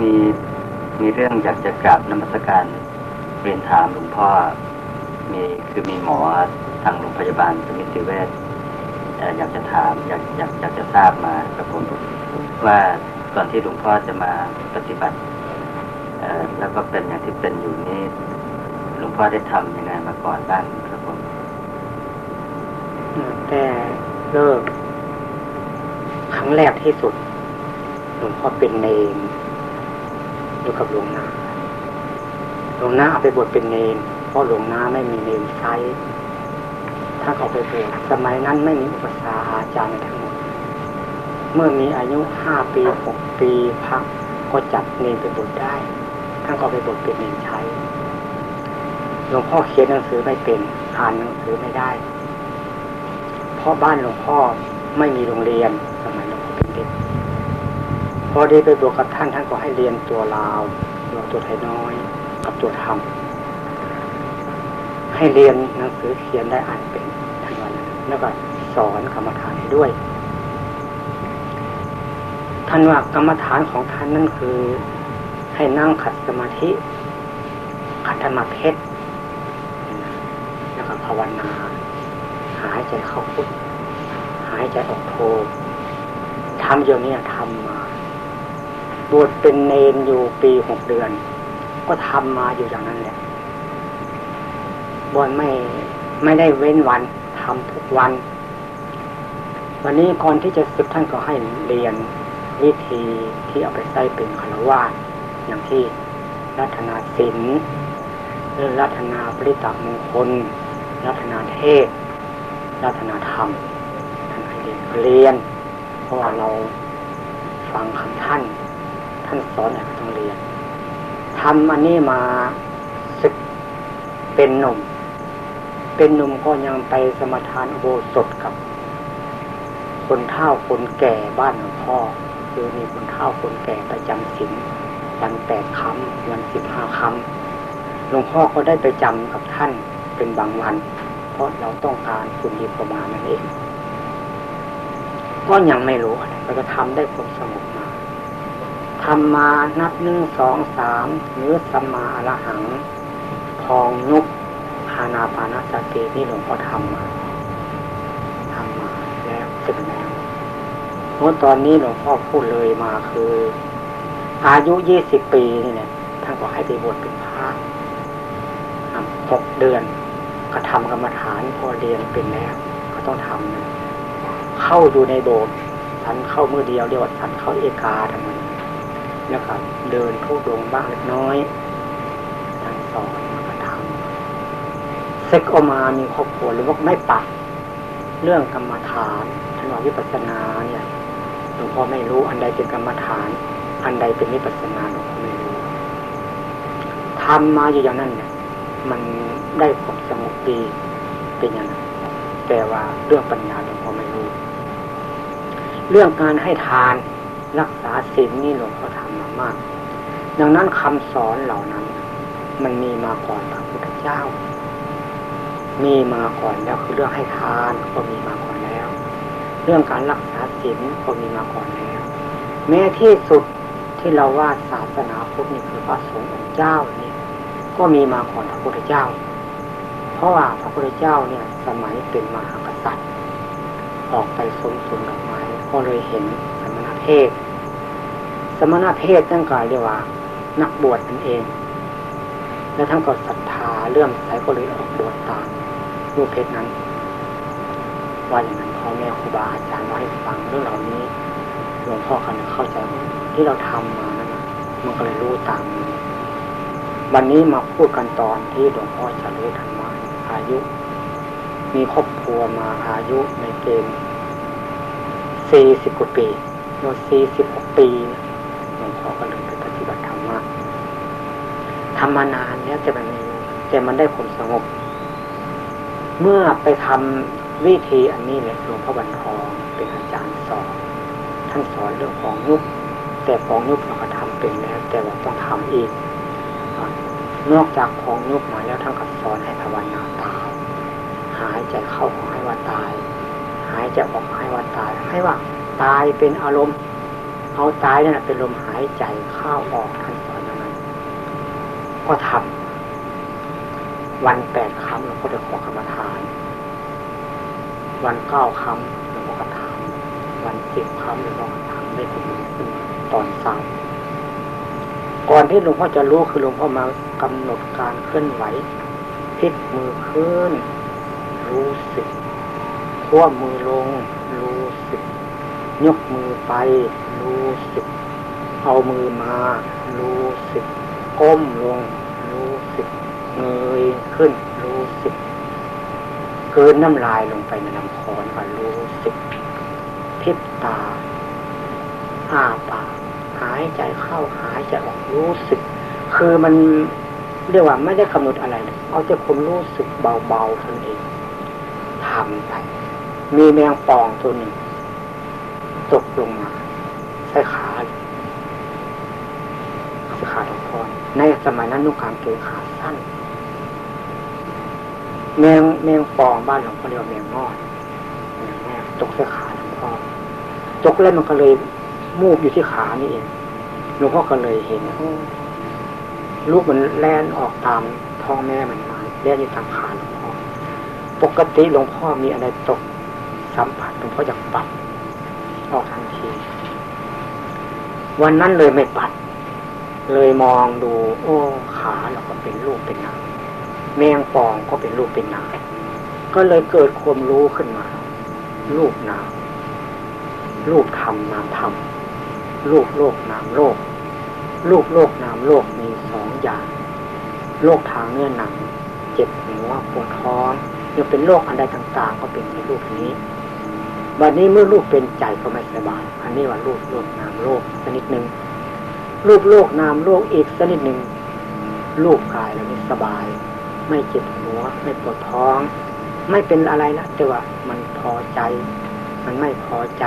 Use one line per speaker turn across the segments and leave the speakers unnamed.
มีมีเรื่องอยากจะกราบนมัสการเรียนถามหลวงพ่อ มีคือมีหมอทางโรงพยาบาลสมิติเวชอยากจะถามอยากอยากอยากจะทราบมาครับผมว่าก่อนที่หลวงพ่อจะมาปฏิบัติแล้วก็เป็นอย่างที่เป็นอยู่นี้หลวงพ่อได้ทำยังไงมาก่อนบ้างครับผม
แต่เลิกครั้งแรกที่สุดหลวงพ่อเป็นเนน อยู่กับหลวงนาหลวงนาเอาไปบวชเป็นเนนเพราะหลวงนาไม่มีเนนใช้ถ้าเขาไปบวชสมัยนั้นไม่มีอุปสาอาจารย์ทั้งหมด เมื่อมีอายุห้าปีหกปีพักก็จับเนนไปบวชได้ท่านก็ไปบวชเป็นเนนใช้หลวงพ่อเขียนหนังสือไม่เป็นอ่านหนังสือไม่ได้ เพราะบ้านหลวงพ่อไม่มีโรงเรียนสมัยหลวงพ่อเป็นเด็ก พอได้ไปบวชกับท่านท่านก็ให้เรียนตัวลาวตัวตัวไทยน้อยกับตัวธรรมให้เรียนหนังสือเขียนได้อ่านเป็นทั้งวันแล้วก็สอนกรรมฐานด้วย ท่านว่ากรรมฐานของท่านนั่นคือ ให้นั่งขัดสมาธิขัดธรรมเพชรแล้วก็ภาวนา หายใจเข้าพุทหายใจออกโททำอย่างนี้ทำ บวชเป็นเนนอยู่ปีหกเดือน ก็ทำมาอยู่อย่างนั้นแหละบวชไม่ไม่ได้เว้นวันทำทุกวัน วันนี้ก่อนที่จะสึกท่านก็ให้เรียนวิธีที่เอาไปใส่เป็นคารวะอย่างที่รัตนาศิลหรือรัตนาปริตมงคล รัตนาเทศ รัตนาธรรมท่านให้เรียนเรียน เพราะว่าเราฟังคำท่าน ท่านสอนอะไรต้องเรียนทำอันนี้มาศึกเป็นหนุ่ม เป็นหนุ่มก็ยังไปสมทานโบสถกับ คนเฒ่าคนแก่บ้านหลวงพ่อคือมีคนเฒ่าคนแก่ประจำศีลวันแปดคำวันสิบห้าคำหลวงพ่อก็ได้ไปจำกับท่านเป็นบางวัน เพราะเราต้องการคุณดีประมาณนั่นเองก็ยังไม่รู้อะไรเราจะทำได้ความสงบ มาทำมานับหนึ่งสองสามหรือสมาอรหัง พองยุบานาปานาสตินี่หลวงพ่อทำมาทำมาแล้วสึกแล้วเมื่อตอนนี้หลวงพ่อพูดเลยมาคือ อายุยี่สิบปีนี่เนี่ยท่านก็ให้ไปบวชเป็นพระหกเดือนก็ทำกรรมฐานพอเรียนเป็นแล้วก็ต้องทำนะเข้าอยู่ในโบสถ์ฉันเข้ามือเดียวเรียกว่าฉันเข้าเอกาทำไม แล้วก็เดินทุดงบ้างเล็กน้อยท่านสอนเซ็กออกมามีครอบครัวหรือว่าไม่ปัก เรื่องกรรมฐานท่านว่าวิปัสสนาเนี่ยหลวงพ่อไม่รู้อันใดเป็นกรรมฐาน อันใดเป็นวิปัสสนาหลวงพ่อไม่รู้ทำมาอยู่อย่างนั้นเนี่ยมันได้ความสงบดีเป็นอย่างนั้นแต่ว่าเรื่องปัญญาหลวงพ่อไม่รู้ เรื่องการให้ทานรักษาศีลนี่หลวงพ่อทำ มาก ดังนั้นคำสอนเหล่านั้น มันมีมาก่อนพระพุทธเจ้า มีมาก่อนแล้วคือเรื่องให้ทานก็มีมาก่อนแล้ว เรื่องการรักษาศีลก็มีมาก่อนแล้ว แม้ที่สุดที่เราว่าศาสนาพุทธนี่คือพระสงฆ์เจ้านี่ก็มีมาก่อนพระพุทธเจ้า เพราะว่าพระพุทธเจ้าเนี่ยสมัยเป็นมหากษัตริย์ ออกไปสมสุนดอกไม้ก็เลยเห็นสมณเพศ สมณเพศนั่นก็เรียกว่า นักบวชนั่นเอง แล้วท่านก็ศรัทธาเรื่องใสก็เลยออกบวชตามรูปเพชรนั้น ว่าอย่างนั้นพ่อแม่ครูบาอาจารย์ว่าให้ฟังเรื่องเหล่านี้หลวงพ่อคันเข้าใจที่เราทำมานั้นมันก็เลยรู้ตามนี้วันนี้มาพูดกันตอนที่หลวงพ่อจะรู้ธรรมะอายุ มีครอบครัวมาอายุในเกณฑ์สี่สิบกว่าปีโดยสี่สิบหกปีหลวงพ่อก็เลยไปปฏิบัติธรรมะ ทำมานานแล้วแต่มันแต่มันได้ผลสงบ เมื่อไปทำวิธีอันนี้เนี่ยหลวงพ่อบันทองเป็นอาจารย์สอนท่านสอนเรื่องของยุบแต่ของยุบเราก็ทำเป็นแล้ว แต่ว่าต้องทำอีกนอกจากของยุบมาแล้วท่านก็สอนให้ภาวนาตายหายใจเข้าขอให้ว่าตาย หายใจออกให้ว่าตาย ให้ว่า ตายเป็นอารมณ์ เอาตายนั่นเป็นลมหายใจเข้าออกท่านสอนอย่างนั้น ก็ทำวันแปดคำเราก็จะขอกรรมฐาน วันเก้าคำเราก็ทำวันสิบคำเราก็ทำได้ถึงตอนสามก่อนที่หลวงพ่อจะรู้คือหลวงพ่อมากำหนดการเคลื่อนไหวพลิกมือขึ้น รู้สึกขั้วมือลง รู้สึก ยกมือไป รู้สึก เอามือมา รู้สึก ก้มลง เงยขึ้นรู้สึกเกินน้ำลายลงไปในลำคอก็รู้สึกพิบตาอ้าปากหายใจเข้าหายใจออกรู้สึก คือมันเรียกว่าไม่ได้กำหนดอะไร เอาแต่ความรู้สึกเบาๆท่านเองทำไป มีแมงป่องตัวหนึ่งตกลงมาใส่ขาใส่ขาทองพรในสมัยนั้นนุ่งกางเกงขาสั้น แมงแมงปองบ้านหลวงพ่อเรียกว่าแมงงอดแม่ตกใส่ขาหลวงพ่อตกแล้วมันก็เลยมูบอยู่ที่ขานี่เองหลวงพ่อก็เลยเห็นลูกมันแล่นออกตามท้องแม่มันมาแล่นอยู่ตามขาหลวงพ่อปกติหลวงพ่อมีอะไรตกสัมผัสหลวงพ่ออยากปัดออกทันที วันนั้นเลยไม่ปัด เลยมองดู โอ้ขาเราก็เป็นลูกเป็นนาง แมงปองก็เป็นลูกเป็นนางก็เลยเกิดความรู้ขึ้นมาลูกนามลูกธรรมนามธรรมลูกโลกนามโลกลูกโลกนามโลกมีสองอย่าง โลกทางเนื้อหนัง เจ็บหัวปวดท้องยังเป็นโรคอันใดต่าง ๆ ก็เป็นในรูปนี้วันนี้เมื่อลูกเป็นใจก็ไม่สบาย อันนี้ว่าลูกโลกนามโลกชนิดหนึ่งลูกโลกนามโลกอีกชนิดหนึ่งลูกกายแล้วนี่สบาย ไม่เจ็บหัว ไม่ปวดท้อง ไม่เป็นอะไรนะแต่ว่ามันพอใจ มันไม่พอใจ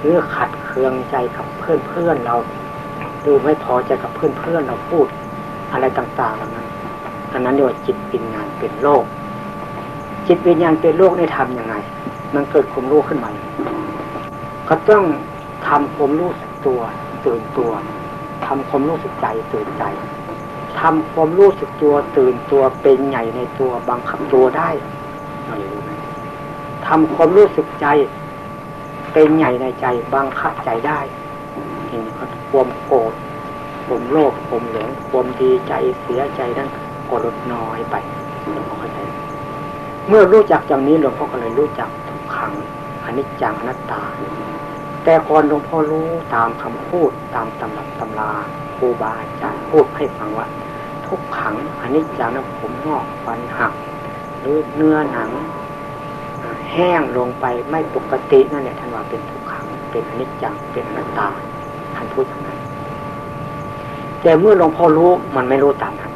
หรือขัดเคืองใจกับเพื่อนเพื่อนเรา ดูไม่พอใจกับเพื่อนเพื่อนเราพูด อะไรต่างๆเหล่านั้นอันนั้นเรียกว่าจิตวิญญาณเป็นโลก จิตวิญญาณเป็นโลกได้ทำยังไง มันเกิดความรู้ขึ้นมาก็ต้องทำความรู้สึกตัวตื่นตัวทำความรู้สึกใจตื่นใจ ทำความรู้สึกตัวตื่นตัวเป็นใหญ่ในตัวบังคับตัวได้เรารู้ไหมทำความรู้สึกใจ เป็นใหญ่ในใจบังคับใจได้เห็นความโกรธความโลภความหลงความดีใจเสียใจนั้นก็ลดน้อยไปหลวงพ่อเข้าใจเมื่อรู้จักอย่างนี้หลวงพ่อก็เลยรู้จักทุกขังอนิจจังอนัตตา แต่ก่อนหลวงพ่อรู้ตามคำพูดตามตำรับตำราครูบาอาจารย์พูดให้ฟังว่า ทุกขังอันิจจังนะผมงอกฟันหัก หรือเนื้อหนัง แห้งลงไปไม่ปกตินั่นแหละท่านว่าเป็นทุกขัง เป็นอนิจจังเป็นอนัตตาท่านพูดอย่างนั้นแต่เมื่อหลวงพ่อรู้มันไม่รู้ตามนั้น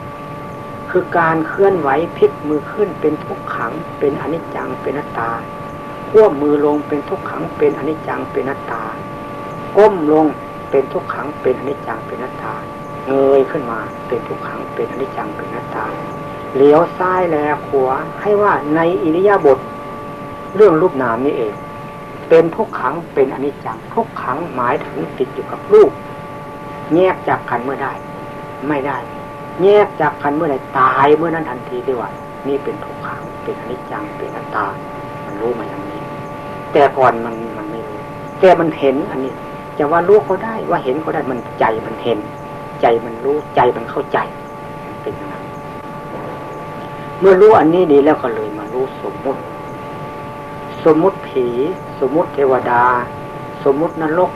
คือการเคลื่อนไหวพลิกมือขึ้นเป็นทุกขัง เป็นอนิจจังเป็นอนัตตาขั้วมือลงเป็นทุกขัง เป็นอนิจจังเป็นอนัตตาก้มลงเป็นทุกขังเป็นอนิจจังเป็นอนัตตา เงยขึ้นมาเป็นทุกขังเป็นอนิจจังเป็นนัตตาเลี้ยวซ้ายแลขวาให้ว่าในอิริยาบถเรื่องรูปนามนี่เอง เป็นทุกขังเป็นอนิจจังทุกขังหมายถึงติดอยู่กับรูป แยกจากกันเมื่อได้ ไม่ได้ แยกจากกันเมื่อใดตายเมื่อนั้นทันทีดีว่านี่เป็นทุกขังเป็นอนิจจังเป็นนัตตา มันรู้มาอย่างนี้ แต่ก่อนมันมันไม่รู้แต่มันเห็นอันนี้จะว่ารู้ก็ได้ว่าเห็นก็ได้มันใจมันเห็น ใจมันรู้ใจมันเข้าใจเป็นอย่างนั้นเมื่อรู้อันนี้ดีแล้วก็เลยมารู้สมมุติ สมมุติผี สมมุติเทวดา สมมุตินรก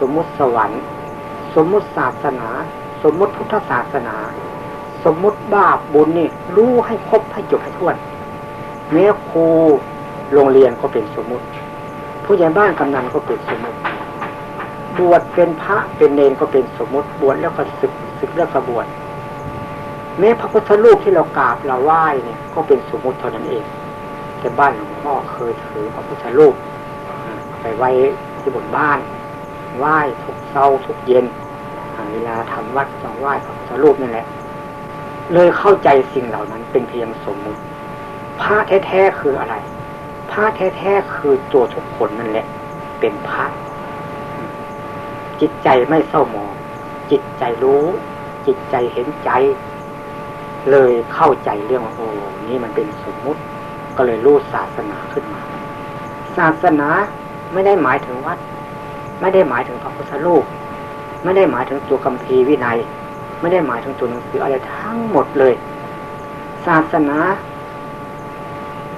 สมมุติสวรรค์ สมมุติศาสนา สมมุติพุทธศาสนา สมมุติบาปบุญนี่รู้ให้ครบให้จบให้ท้วนแม้ครูโรงเรียนก็เป็นสมมุติ ผู้ใหญ่บ้านกำนันก็เป็นสมมุติ บวชเป็นพระเป็นเนนก็เป็นสมมติบวชแล้วก็ศึกศึกแล้วก็บวชแม้พระพุทธรูปที่เรากราบเราไหว้เนี่ย ก็เป็นสมมติเท่านั้นเองแต่บ้านหลวงพ่อเคยถือพระพุทธรูปไปไว้ที่บนบ้านไหว้ทุกเช้าทุกเย็นเวลาทำวัดต้องไหว้พระพุทธรูปนั่นแหละ เลยเข้าใจสิ่งเหล่านั้นเป็นเพียงสมมุติพระแท้ๆคืออะไรพระแท้ๆคือตัวทุกคนนั่นแหละ เป็นพระ จิตใจไม่เศร้าหมอง จิตใจรู้ จิตใจเห็นใจ เลยเข้าใจเรื่องว่าโอ้นี่มันเป็นสมมุติ ก็เลยรู้ศาสนาขึ้นมา ศาสนาไม่ได้หมายถึงวัด ไม่ได้หมายถึงพระพุทธรูปไม่ได้หมายถึงตัวกัมพีวินัย ไม่ได้หมายถึงตัวหนังสืออะไรทั้งหมดเลย ศาสนา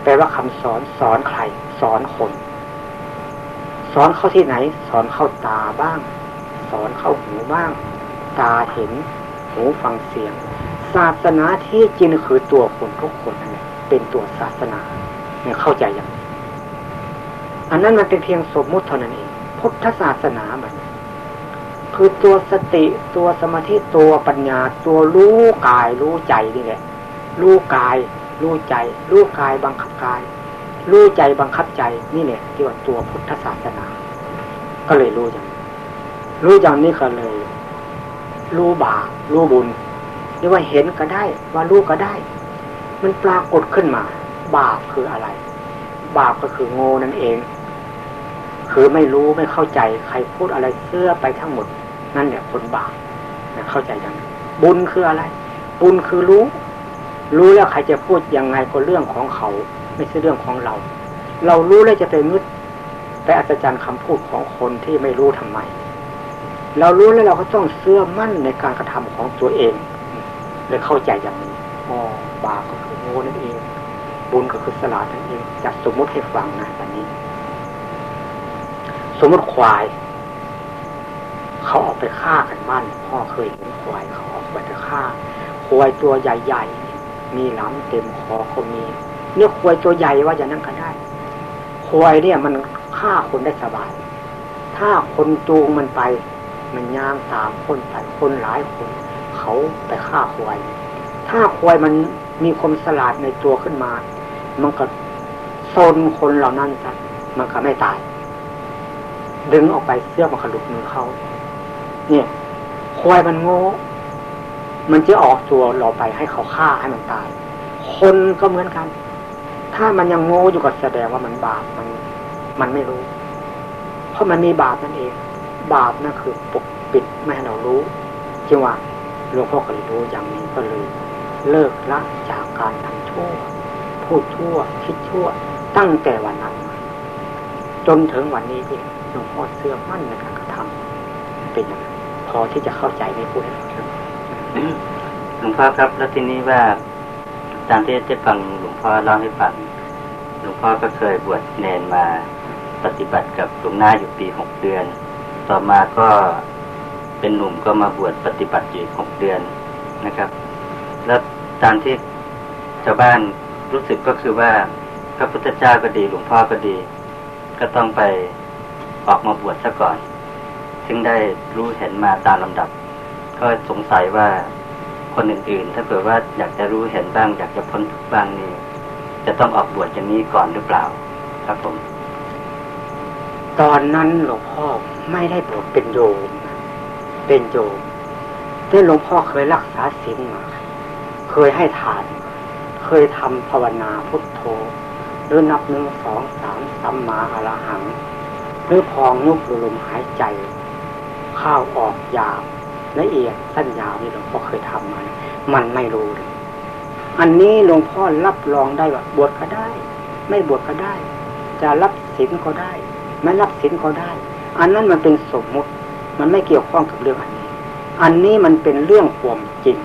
แปลว่าคำสอนสอนใคร สอนคน สอนเข้าที่ไหน สอนเข้าตาบ้าง สอนเข้าหูบ้าง ตาเห็น หูฟังเสียง ศาสนาที่จริงคือตัวคนทุกคนนั่นแหละเป็นตัวศาสนาเนี่ยเข้าใจอย่างอันนั้นมันเป็นเพียงสมมุติเท่านั้นเองพุทธศาสนามันคือตัวสติตัวสมาธิตัวปัญญา ตัวรู้กายรู้ใจนี่แหละรู้กาย รู้ใจ รู้กายบังคับกาย รู้ใจบังคับใจนี่แหละที่ว่าตัวพุทธศาสนา ก็เลยรู้อย่าง รู้อย่างนี้ก็เลย รู้บาปรู้บุญนี่ว่าเห็นก็ได้ ว่ารู้ก็ได้ มันปรากฏขึ้นมา บาปคืออะไร บาปก็คือโง่นั่นเอง คือไม่รู้ไม่เข้าใจใครพูดอะไรเสื้อไปทั้งหมด นั่นแหละคนบาปนะเข้าใจยังบุญคืออะไร บุญคือรู้ รู้แล้วใครจะพูดยังไงก็เรื่องของเขา ไม่ใช่เรื่องของเรา เรารู้แล้วจะไปมึดไปอัศจรรย์คำพูดของคนที่ไม่รู้ทำไม เรารู้แล้วเราก็ต้องเชื่อมั่นในการกระทำของตัวเองเลยเข้าใจอย่างนี้อ๋อบาปก็คือโง่นั่นเอง บุญก็คือสลาดนั่นเองจัดสมมติให้ฟังนะแบบนี้ สมมติควาย เขาออกไปฆ่ากันบ้านพ่อเคยเห็นควายเขาออกไปฆ่า ควายตัวใหญ่ๆมีหลังเต็มคอเขามีเนื้อควายตัวใหญ่ว่าอย่างนั้นก็ได้ ควายเนี่ยมันฆ่าคนได้สบาย ถ้าคนจูงมันไป มันย่างตามคนไปคนหลายคน เขาไปฆ่าควาย ถ้าควายมันมีความสลาดในตัวขึ้นมา มันก็โซนคนเหล่านั้นซะมันก็ไม่ตาย ดึงออกไปเสื้อมันขลุกมือเขาเนี่ยควายมันโง่ มันจะออกตัวเราไปให้เขาฆ่าให้มันตาย คนก็เหมือนกัน ถ้ามันยังโง่อยู่ก็แสดงว่ามันบาปมัน มันไม่รู้ เพราะมันมีบาปนั่นเอง บาปนั่นคือปกปิดไม่ให้เรารู้จึงว่าหลวงพ่อก็เลยรู้อย่างนี้ก็เลย เลิกละจากการทำชั่ว พูดชั่ว คิดชั่ว ตั้งแต่วันนั้นจนถึงวันนี้ที่หลวงพ่อเสื่อมั่นในการกระทำเป็นอย่างพอที่จะเข้าใจในพูดให้ฟัง
หลวงพ่อครับ แล้วทีนี้ว่าตามที่ได้ฟังหลวงพ่อเล่าให้ฟังหลวงพ่อก็เคยบวชเนนมาปฏิบัติกับหลวงหน้าอยู่ปีหกเดือน ต่อมาก็เป็นหนุ่มก็มาบวชปฏิบัติอยู่หกเดือนนะครับ แล้วตามที่ชาวบ้านรู้สึกก็คือว่าพระพุทธเจ้าก็ดีหลวงพ่อก็ดี ก็ต้องไปออกมาบวชซะก่อน ซึ่งได้รู้เห็นมาตามลำดับ ก็สงสัยว่าคนอื่นๆ ถ้าเกิดว่าอยากจะรู้เห็นบ้าง อยากจะพ้นทุกบ้างนี่จะต้องออกบวชอย่างนี้ก่อนหรือเปล่า ครับผม
ตอนนั้นหลวงพ่อไม่ได้บวชเป็นโยม เป็นโยมแต่หลวงพ่อเคยรักษาศีลมา เคยให้ทาน เคยทำภาวนาพุทโธหรือนับหนึ่งสองสามสัมมาอรหัง หรือพองยุบลมหายใจ ข้าวออกยาวละเอียดสั้นยาวนี่หลวงพ่อเคยทำมา มันไม่รู้เลยอันนี้หลวงพ่อรับรองได้ว่าบวชก็ได้ ไม่บวชก็ได้ จะรับศีลก็ได้ ไม่รับศีลก็ได้ อันนั้นมันเป็นสมมุติ มันไม่เกี่ยวข้องกับเรื่องอันนี้ อันนี้มันเป็นเรื่องความจริง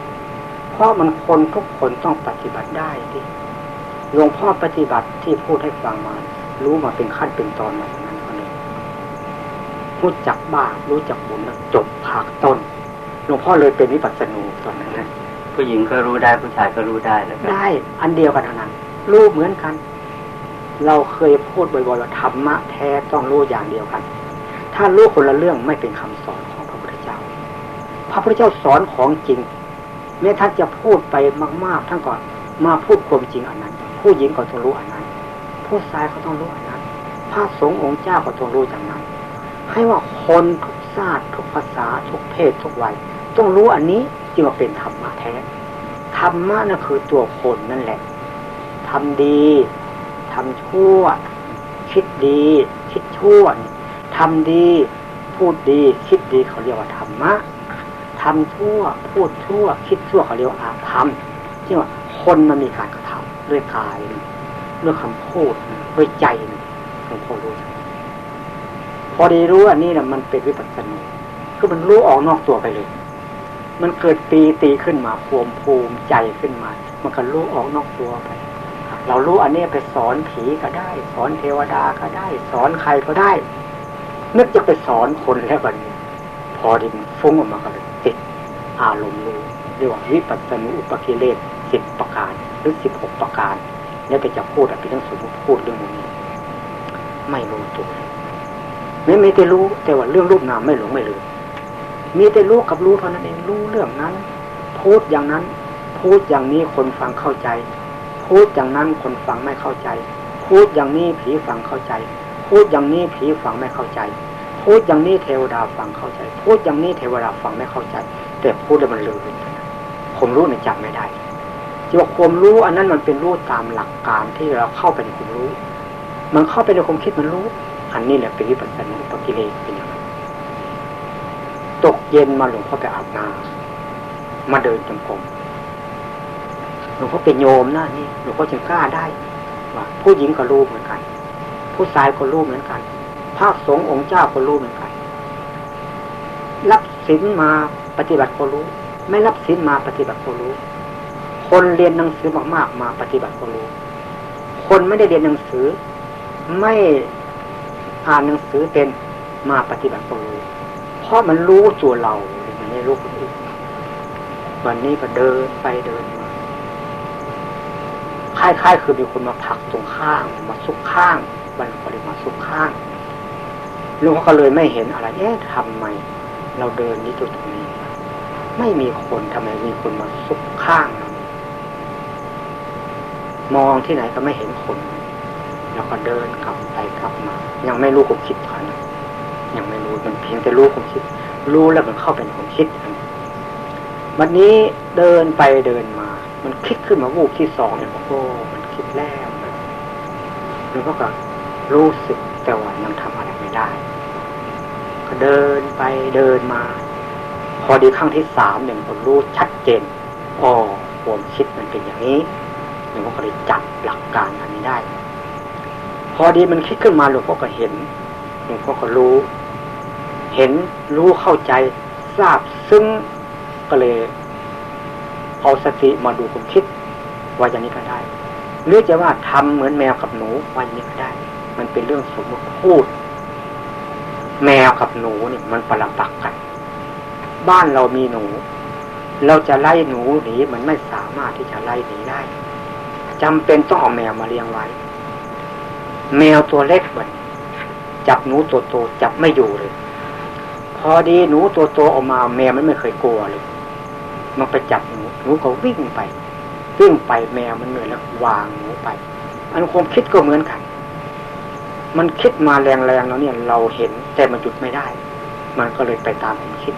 เพราะมันคนทุกคนต้องปฏิบัติได้ที่หลวงพ่อปฏิบัติที่พูดให้ฟังมา รู้มาเป็นขั้นเป็นตอนมารู้จักบ้ารู้จักบุญแล้วจบภาคต้นหลวงพ่อเลยเป็นวิปัสสนูตอนนั้นนะ
ผู้หญิงก็รู้ได้ผู้ชายก็รู้ได้เลย
ได้ อันเดียวกันเท่านั้นรู้เหมือนกัน เราเคยพูดบ่อยๆว่าธรรมะแท้ต้องรู้อย่างเดียวกัน ถ้ารู้คนละเรื่องไม่เป็นคำสอนของพระพุทธเจ้า พระพุทธเจ้าสอนของจริงแม้ท่านจะพูดไปมากๆท่านก่อนมาพูดความจริงอันนั้น ผู้หญิงก็ต้องรู้อันนั้น ผู้ชายก็ต้องรู้อันนั้น พระสงฆ์องค์เจ้าก็ต้องรู้อย่างนั้น ให้ว่าคนทุกชาติทุกภาษาทุกเพศทุกวัยต้องรู้อันนี้จึงว่าเป็นธรรมะแท้ธรรมะนั่นคือตัวคนนั่นแหละทำดี ทำชั่ว คิดดี คิดชั่วทำดี พูดดี คิดดีเขาเรียกว่าธรรมะทำชั่ว พูดชั่ว คิดชั่วเขาเรียกว่าอาธรรมที่ว่าคนมันมีการกระทำด้วยกายด้วยคำพูดด้วยใจหลวงพ่อรู้พอดีรู้อันนี้นะมันเป็นวิปัสสนาคือมันรู้ออกนอกตัวไปเลย มันเกิดปีตีขึ้นมาความภูมิใจขึ้นมา มันก็รู้ออกนอกตัวไป เรารู้อันนี้ไปสอนผีก็ได้ สอนเทวดาก็ได้ สอนใครก็ได้ นึกจะไปสอนคนแล้วกันนี้ พอดินฟุ้งออกมาก็เลยติดอารมณ์รู้เรียกว่าวิปัสสนุอุปกิเลสสิบประการหรือสิบหกประการแล้วไปจะพูดอะไรทั้งสมมติพูดเรื่องนี้ ไม่รู้ตัวไม่ไม่ได้รู้ แต่ว่าเรื่องรูปนามไม่หลงไม่ลืมมีแต่รู้กับรู้เท่านั้นเองรู้เรื่องนั้นพูดอย่างนั้นพูดอย่างนี้คนฟังเข้าใจ พูดอย่างนั้นคนฟังไม่เข้าใจ พูดอย่างนี้ผีฟังเข้าใจ พูดอย่างนี้ผีฟังไม่เข้าใจ พูดอย่างนี้เทวดาฟังเข้าใจ พูดอย่างนี้เทวดาฟังไม่เข้าใจ แต่พูดแล้วมันลืมผมรู้ในจำไม่ได้ที่ว่าความรู้อันนั้นมันเป็นรู้ตามหลักการที่เราเข้าไปในความรู้ มันเข้าไปในความคิดมันรู้ อันนี้แหละเป็นวิปัสสนาปกิเลสเป็นอย่างนั้นตกเย็นมาหลวงพ่อไปอาบน้ำมาเดินจงกรม หลวงพ่อเป็นโยมนะนี่หลวงพ่อจึงกล้าได้ว่าผู้หญิงก็รู้เหมือนกัน ผู้ชายก็รู้เหมือนกันพระสงฆ์องค์เจ้าก็รู้เหมือนกันรับศีลมาปฏิบัติก็รู้ ไม่รับศีลมาปฏิบัติก็รู้ คนเรียนหนังสือมากๆมาปฏิบัติก็รู้ คนไม่ได้เรียนหนังสือ ไม่อ่านหนังสือเป็นมาปฏิบัติก็รู้เพราะมันรู้ตัวเรา มันไม่รู้คนอื่นวันนี้ก็เดินไปเดิน ล้ายๆ คือมีคนมาผักตรงข้างมาซุกข้างบันก็เลยมาซุกข้างลุงก็เลยไม่เห็นอะไรเอ๊ะทำไม เราเดินนี้ตัวตรงนี้ ไม่มีคนทำไมมีคนมาซุกข้าง มองที่ไหนก็ไม่เห็นคนแล้วก็เดินกลับไปกลับมา ยังไม่รู้ความคิดเขานยังไม่รู้มันเพียงแต่รู้ความคิด รู้แล้วมันเข้าเป็นความคิด วันนี้เดินไปเดินมา มันคิดขึ้นมาวูบที่สองเนี่ยโอ้มันคิดแล้วแล้วก็รู้สึกแต่ว่ายังทำอะไรไม่ได้ ก็เดินไปเดินมา พอดีครั้งที่สามเนี่ยผมรู้ชัดเจนอ๋อความคิดมันเป็นอย่างนี้ลวงพ่อก็เลยจับหลักการอันนี้ได้ พอดีมันคิดขึ้นมาหลวงพ่อก็เห็นหลวงพ่อก็รู้ เห็นรู้เข้าใจทราบ ซึ่งก็เลย เอาสติมาดูความคิดว่าอย่างนี้ก็ได้ หรือจะว่าทำเหมือนแมวกับหนูว่าอย่างนี้ก็ได้ มันเป็นเรื่องสมมติพูด แมวกับหนูเนี่ยมันปรับปักกัน บ้านเรามีหนู เราจะไล่หนูหนีมันไม่สามารถที่จะไล่หนีได้จำเป็นต้องเอาแมวมาเลี้ยงไว้ แมวตัวเล็กหมือนจับหนูตัวโตจับไม่อยู่เลย พอดีหนูตัวโตออกมา แมวมันไม่เคยกลัวเลย มันไปจับหนู นูก็วิ่งไป วิ่งไปแมวมันเหนื่อยแล้ววางหนูไปอันความคิดก็เหมือนกัน มันคิดมาแรงๆแล้วเนี่ยเราเห็นแต่มันหยุดไม่ได้ มันก็เลยไปตามความคิด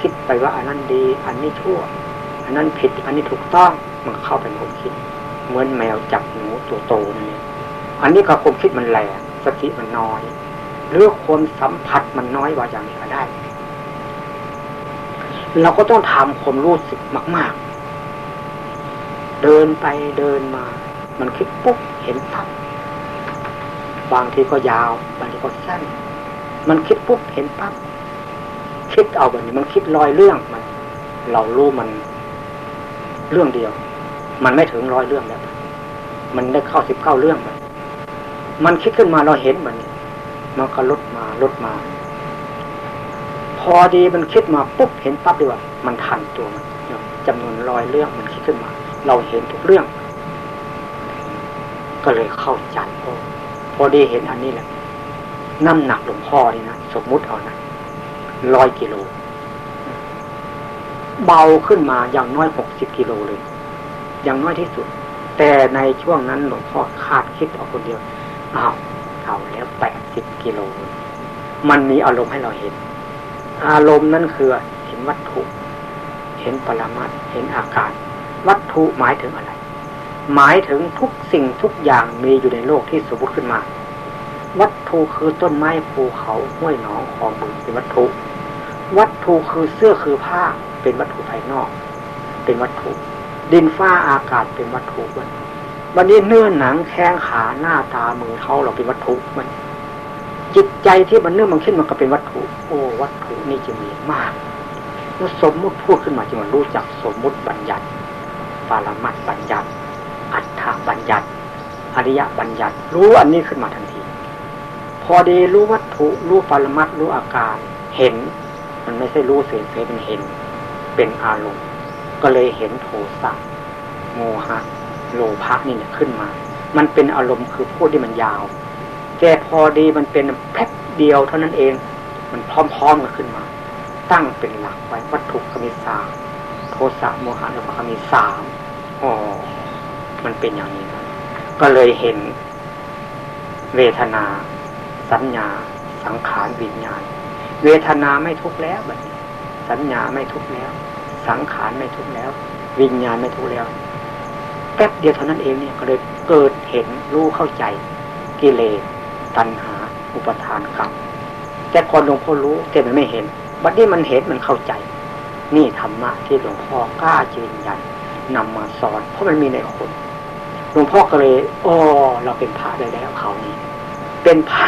คิดไปว่าอันนั้นดี อันนี้ชั่ว อันนั้นผิด อันนี้ถูกต้อง มันเข้าไปในความคิด เหมือนแมวจับหนูตัวโตนี่อันนี้ก็ความคิดมันแรงสติมันน้อยหรือความสัมผัสมันน้อยกว่าอย่างนี้ก็ได้ เราก็ต้องทำความรู้สึกมาก ๆ เดินไปเดินมา มันคิดปุ๊บเห็นปั๊บบางทีก็ยาว บางทีก็สั้น มันคิดปุ๊บเห็นปั๊บคิดเอาแบบนี้มันคิดลอยเรื่องมัน เรารู้มันเรื่องเดียว มันไม่ถึงร้อยเรื่องแล้วมันได้เข้าสิบเก้าเรื่องมันมันคิดขึ้นมาเราเห็นมันมันก็ลดมาลดมา พอดีมันคิดมาปุ๊บเห็นปั๊บดีว่า มันทันตัวมันจำนวนร้อยเรื่องมันคิดขึ้นมา เราเห็นทุกเรื่อง ก็เลยเข้าใจโอ้พอดีเห็นอันนี้แหละน้ำหนักหลวงพ่อนี่นะสมมุติเอานะร้อยกิโล เบาขึ้นมาอย่างน้อยหกสิบกิโลเลย อย่างน้อยที่สุด แต่ในช่วงนั้นหลวงพ่อคาดคิดเอาคนเดียวอ้าวเอาแล้วแปดสิบกิโล มันมีอารมณ์ให้เราเห็น อารมณ์นั้นคือเห็นวัตถุ เห็นปรมัตเห็นอาการ วัตถุหมายถึงอะไร หมายถึงทุกสิ่งทุกอย่างมีอยู่ในโลกที่สมมติขึ้นมา วัตถุคือต้นไม้ภูเขาห้วยหนองคลองบึงเป็นวัตถุ วัตถุคือเสื้อคือผ้าเป็นวัตถุภายนอก เป็นวัตถุ ดินฟ้าอากาศเป็นวัตถุมันวันนี้เนื้อหนังแข้งขาหน้าตามือเท้าเราเป็นวัตถุมันจิตใจที่มันเนื้อมันขึ้นมันก็เป็นวัตถุ โอ้วัตถุนี่จะมีมากแล้วสมมุติพูดขึ้นมาจึงมันรู้จักสมมุติบัญญัติ ปารมัตบัญญัติ อัฏฐบัญญัติ อริยบัญญัติ รู้อันนี้ขึ้นมาทันที พอดีรู้วัตถุรู้ปรมัตรู้อาการ เห็น มันไม่ใช่รู้เสียเสียเป็นเห็น เป็นอารมณ์ ก็เลยเห็นโทสะโมหะ โลภะนี่เนี่ยขึ้นมา มันเป็นอารมณ์คือพูดที่มันยาวแต่พอดีมันเป็นแป๊บเดียวเท่านั้นเอง มันพร้อมๆกันขึ้นมา ตั้งเป็นหลักไว้วัตถุคมีสามโทสะโมหะโลภะมีสาม อ๋อ มันเป็นอย่างนี้ก็เลยเห็นเวทนา สัญญา สังขารวิญญาณ เวทนาไม่ทุกแล้วแบบนี้ สัญญาไม่ทุกแล้ว สังขารไม่ทุกแล้ว วิญญาณไม่ทุกแล้วแป๊บเดียวเท่านั้นเองเนี่ยก็เลยเกิดเห็นรู้เข้าใจ กิเลสตัณหา อุปทานกรรมแต่ก่อนหลวงพ่อรู้แต่มันไม่เห็นบัดนี้มันเห็นมันเข้าใจ นี่ธรรมะที่หลวงพ่อกล้ายืนยัน นำมาสอน เพราะมันมีในคนหลวงพ่อก็เลยอ๋อเราเป็นพระได้แล้วเขานี้ เป็นพระ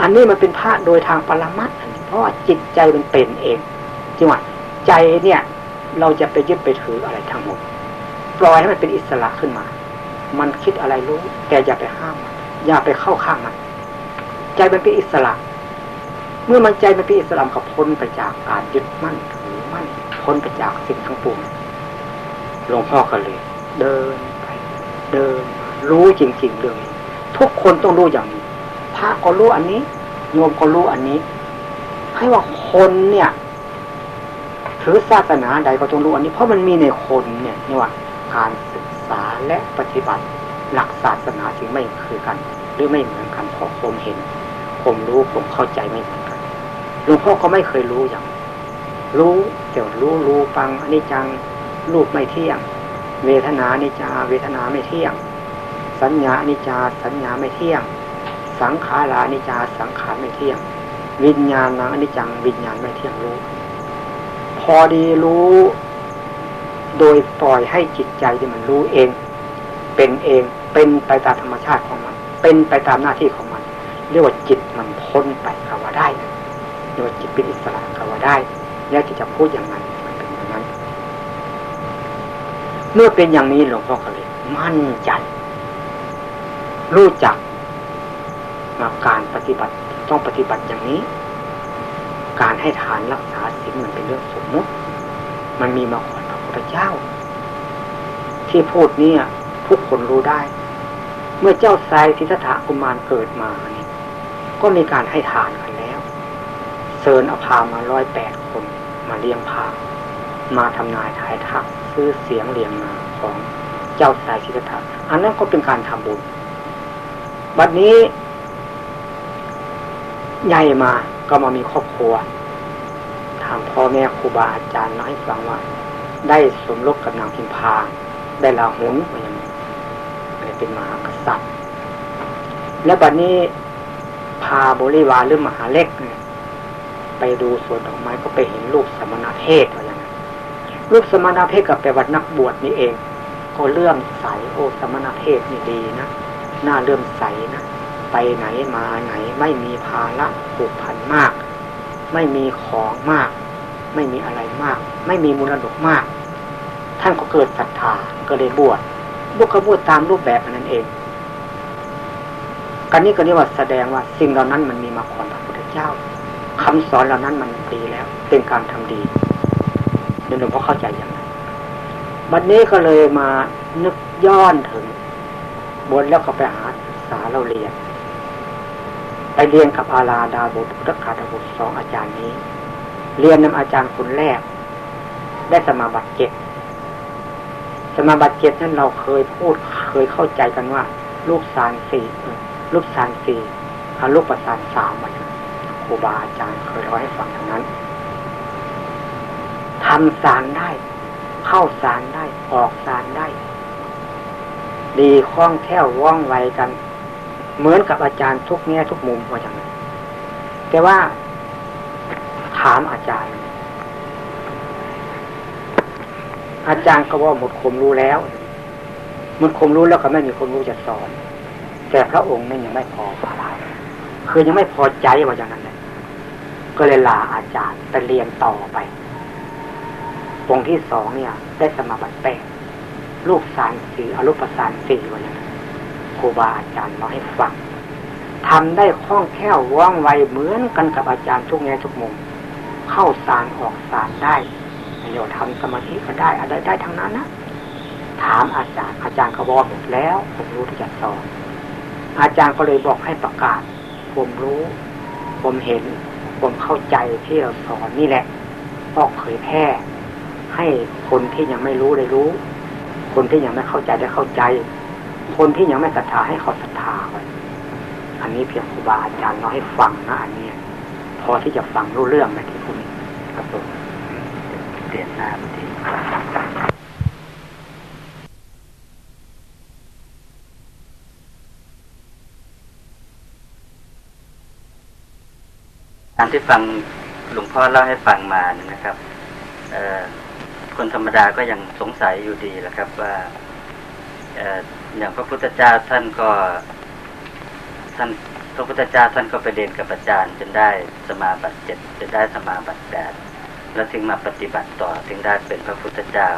อันนี้มันเป็นพระโดยทางปรมัตถ์เพราะว่าจิตใจมันเป็นเองจริงว่าใจเนี่ย เราจะไปยึดไปถืออะไรทั้งหมดปล่อยให้มันเป็นอิสระขึ้นมา มันคิดอะไรรู้ แต่อย่าไปห้ามมันอย่าไปเข้าข้างมันใจมันเป็นอิสระ เมื่อมันใจมันเป็นอิสระก็พ้นไปจากการยึดมั่นถือมั่นพ้นไปจากสิ่งทั้งปวง หลวงพ่อก็เลย เดินไป เดิน รู้จริงๆเรื่องนี้ทุกคนต้องรู้อย่างนี้พระก็รู้อันนี้โยมก็รู้อันนี้ ให้ว่าคนเนี่ย ถือศาสนาใดก็ต้องรู้อันนี้ เพราะมันมีในคนเนี่ยนี่ว่าการศึกษาและปฏิบัติ หลักศาสนาจึงไม่คือกัน หรือไม่เหมือนกันเพราะผมเห็น ผมรู้ผมเข้าใจไม่เหมือนกันหลวงพ่อก็ไม่เคยรู้อย่าง รู้แต่รู้รู้ฟังอันนี้จัง รูปไม่เที่ยง เวทนานิจา เวทนาไม่เที่ยง สัญญานิจา สัญญาไม่เที่ยง สังขารานิจา สังขารไม่เที่ยง วิญญาณนางอนิจจัง วิญญาณไม่เที่ยงรู้ พอดีรู้ โดยปล่อยให้จิตใจที่มันรู้เอง เป็นเอง เป็นไปตามธรรมชาติของมัน เป็นไปตามหน้าที่ของมัน เรียกว่าจิตมันพ้นไปคำว่าได้เรียกว่าจิตเป็นอิสระคำว่าได้ แล้วที่จะพูดอย่างนั้นมันเป็นอย่างนั้น เมื่อเป็นอย่างนี้หลวงพ่อก็เลยมั่นใจ รู้จักมาการปฏิบัติต้องปฏิบัติอย่างนี้ การให้ทานรักษาศีลมันเป็นเรื่องสมมติ มันมีมาก่อนพระพุทธเจ้า ที่พูดเนี่ยทุกคนรู้ได้ เมื่อเจ้าชายทิฏฐะกุมารเกิดมานี่ก็มีการให้ทานกันแล้วเซิญเอาพามาร้อยแปดคน มาเลี้ยงพามาทำนายทายทัก ซื้อเสียงเรียงมาของเจ้าชายทิฏฐะอันนั้นก็เป็นการทำบุญ บัดนี้ใหญ่มาก็มามีครอบครัวทางพ่อแม่ครูบาอาจารย์น้อยฟังว่า ได้สมรบกับนางพิมพา ได้ลาหุนมาอย่างนี้เป็นมหากษัตริย์ และบัดนี้พาบริวารหรือมหาเล็ก ไปดูสวนดอกไม้ก็ไปเห็นรูปสมณเพศ อะไรอย่างนั้นรูปสมณเพศกับแปลว่านักบวชนี่เองก็เลื่อมใสโอสมณเพศนี่ดีนะหน้าเลื่อมใสนะไปไหนมาไหนไม่มีภาระผูกพันมาก ไม่มีของมาก ไม่มีอะไรมาก ไม่มีมูลดกมาก ท่านก็เกิดศรัทธาก็เลยบวชบวชก็บวชตามรูปแบบนั้นเองการนี้ก็เรียกว่าแสดงว่าสิ่งเหล่านั้นมันมีมาก่อนพระพุทธเจ้าคำสอนเหล่านั้นมันดีแล้ว เป็นการทำดี เดี๋ยวหลวงพ่อเข้าใจอย่างนั้นบัดนนี้ก็เลยมานึกย้อนถึงบนแล้วก็ไปหาศึกษาเราเรียนไปเรียนกับอาลาดาบุตรพุทธคาดาบุตรสองอาจารย์นี้ เรียนนำอาจารย์คนแรก ได้สมาบัติเจ็ดสมาบัติเจ็ดนั้นเราเคยพูดเคยเข้าใจกันว่า ลูกสารสี่ลูกสารสี่อาลูกประสานสามมันครูบาอาจารย์เคยเล่าให้ฟังทางนั้น ทำสารได้ เข้าสารได้ ออกสารได้ ดีคล่องแคล่วว่องไวกัน เหมือนกับอาจารย์ทุกแง่ทุกมุมว่าอย่างนั้นแต่ว่า ถามอาจารย์ อาจารย์ก็ว่าหมดคมรู้แล้วหมดคมรู้แล้วก็ไม่มีความรู้จะสอน แต่พระองค์นี่ยังไม่พอพารคือยังไม่พอใจว่าอย่างนั้นเลยก็เลยลาอาจารย์ไปเรียนต่อไป องค์ที่สองเนี่ย ได้สมาบัติแปดลูกสารสี่อรูปสารสี่ว่าอย่างนั้นครูบาอาจารย์มาให้ฟังทำได้คล่องแคล่วว่องไวเหมือนกันกับอาจารย์ทุกแง่ทุกมุม เข้าสารออกสารได้โยทำสมาธิก็ได้อะไรได้ทั้งนั้นนะถามอาจารย์อาจารย์ก็บอกหมดแล้วผมรู้ที่จะสอนอาจารย์ก็เลยบอกให้ประกาศ ผมรู้ ผมเห็น ผมเข้าใจที่เราสอนนี่แหละออกเผยแพร่ ให้คนที่ยังไม่รู้ได้รู้ คนที่ยังไม่เข้าใจได้เข้าใจ คนที่ยังไม่ศรัทธาให้เขาศรัทธาไว้อันนี้เพียงครูบาอาจารย์เราให้ฟังนะอันนี้พอที่จะฟังรู้เรื่องไหมที่พูดนี้ครับผม
เปลี่ยนหน้าพอดีการที่ฟังหลวงพ่อเล่าให้ฟังมานะครับ เอ่อ คนธรรมดาก็ยังสงสัยอยู่ดีแหละครับว่าอย่างพระพุทธเจ้าท่านก็ท่านพระพุทธเจ้าท่านก็ไปเรียนกับอาจารย์จนได้สมาบัติเจ็ดจนได้สมาบัติแปดแล้วถึงมาปฏิบัติต่อถึงได้เป็นพระพุทธเจ้า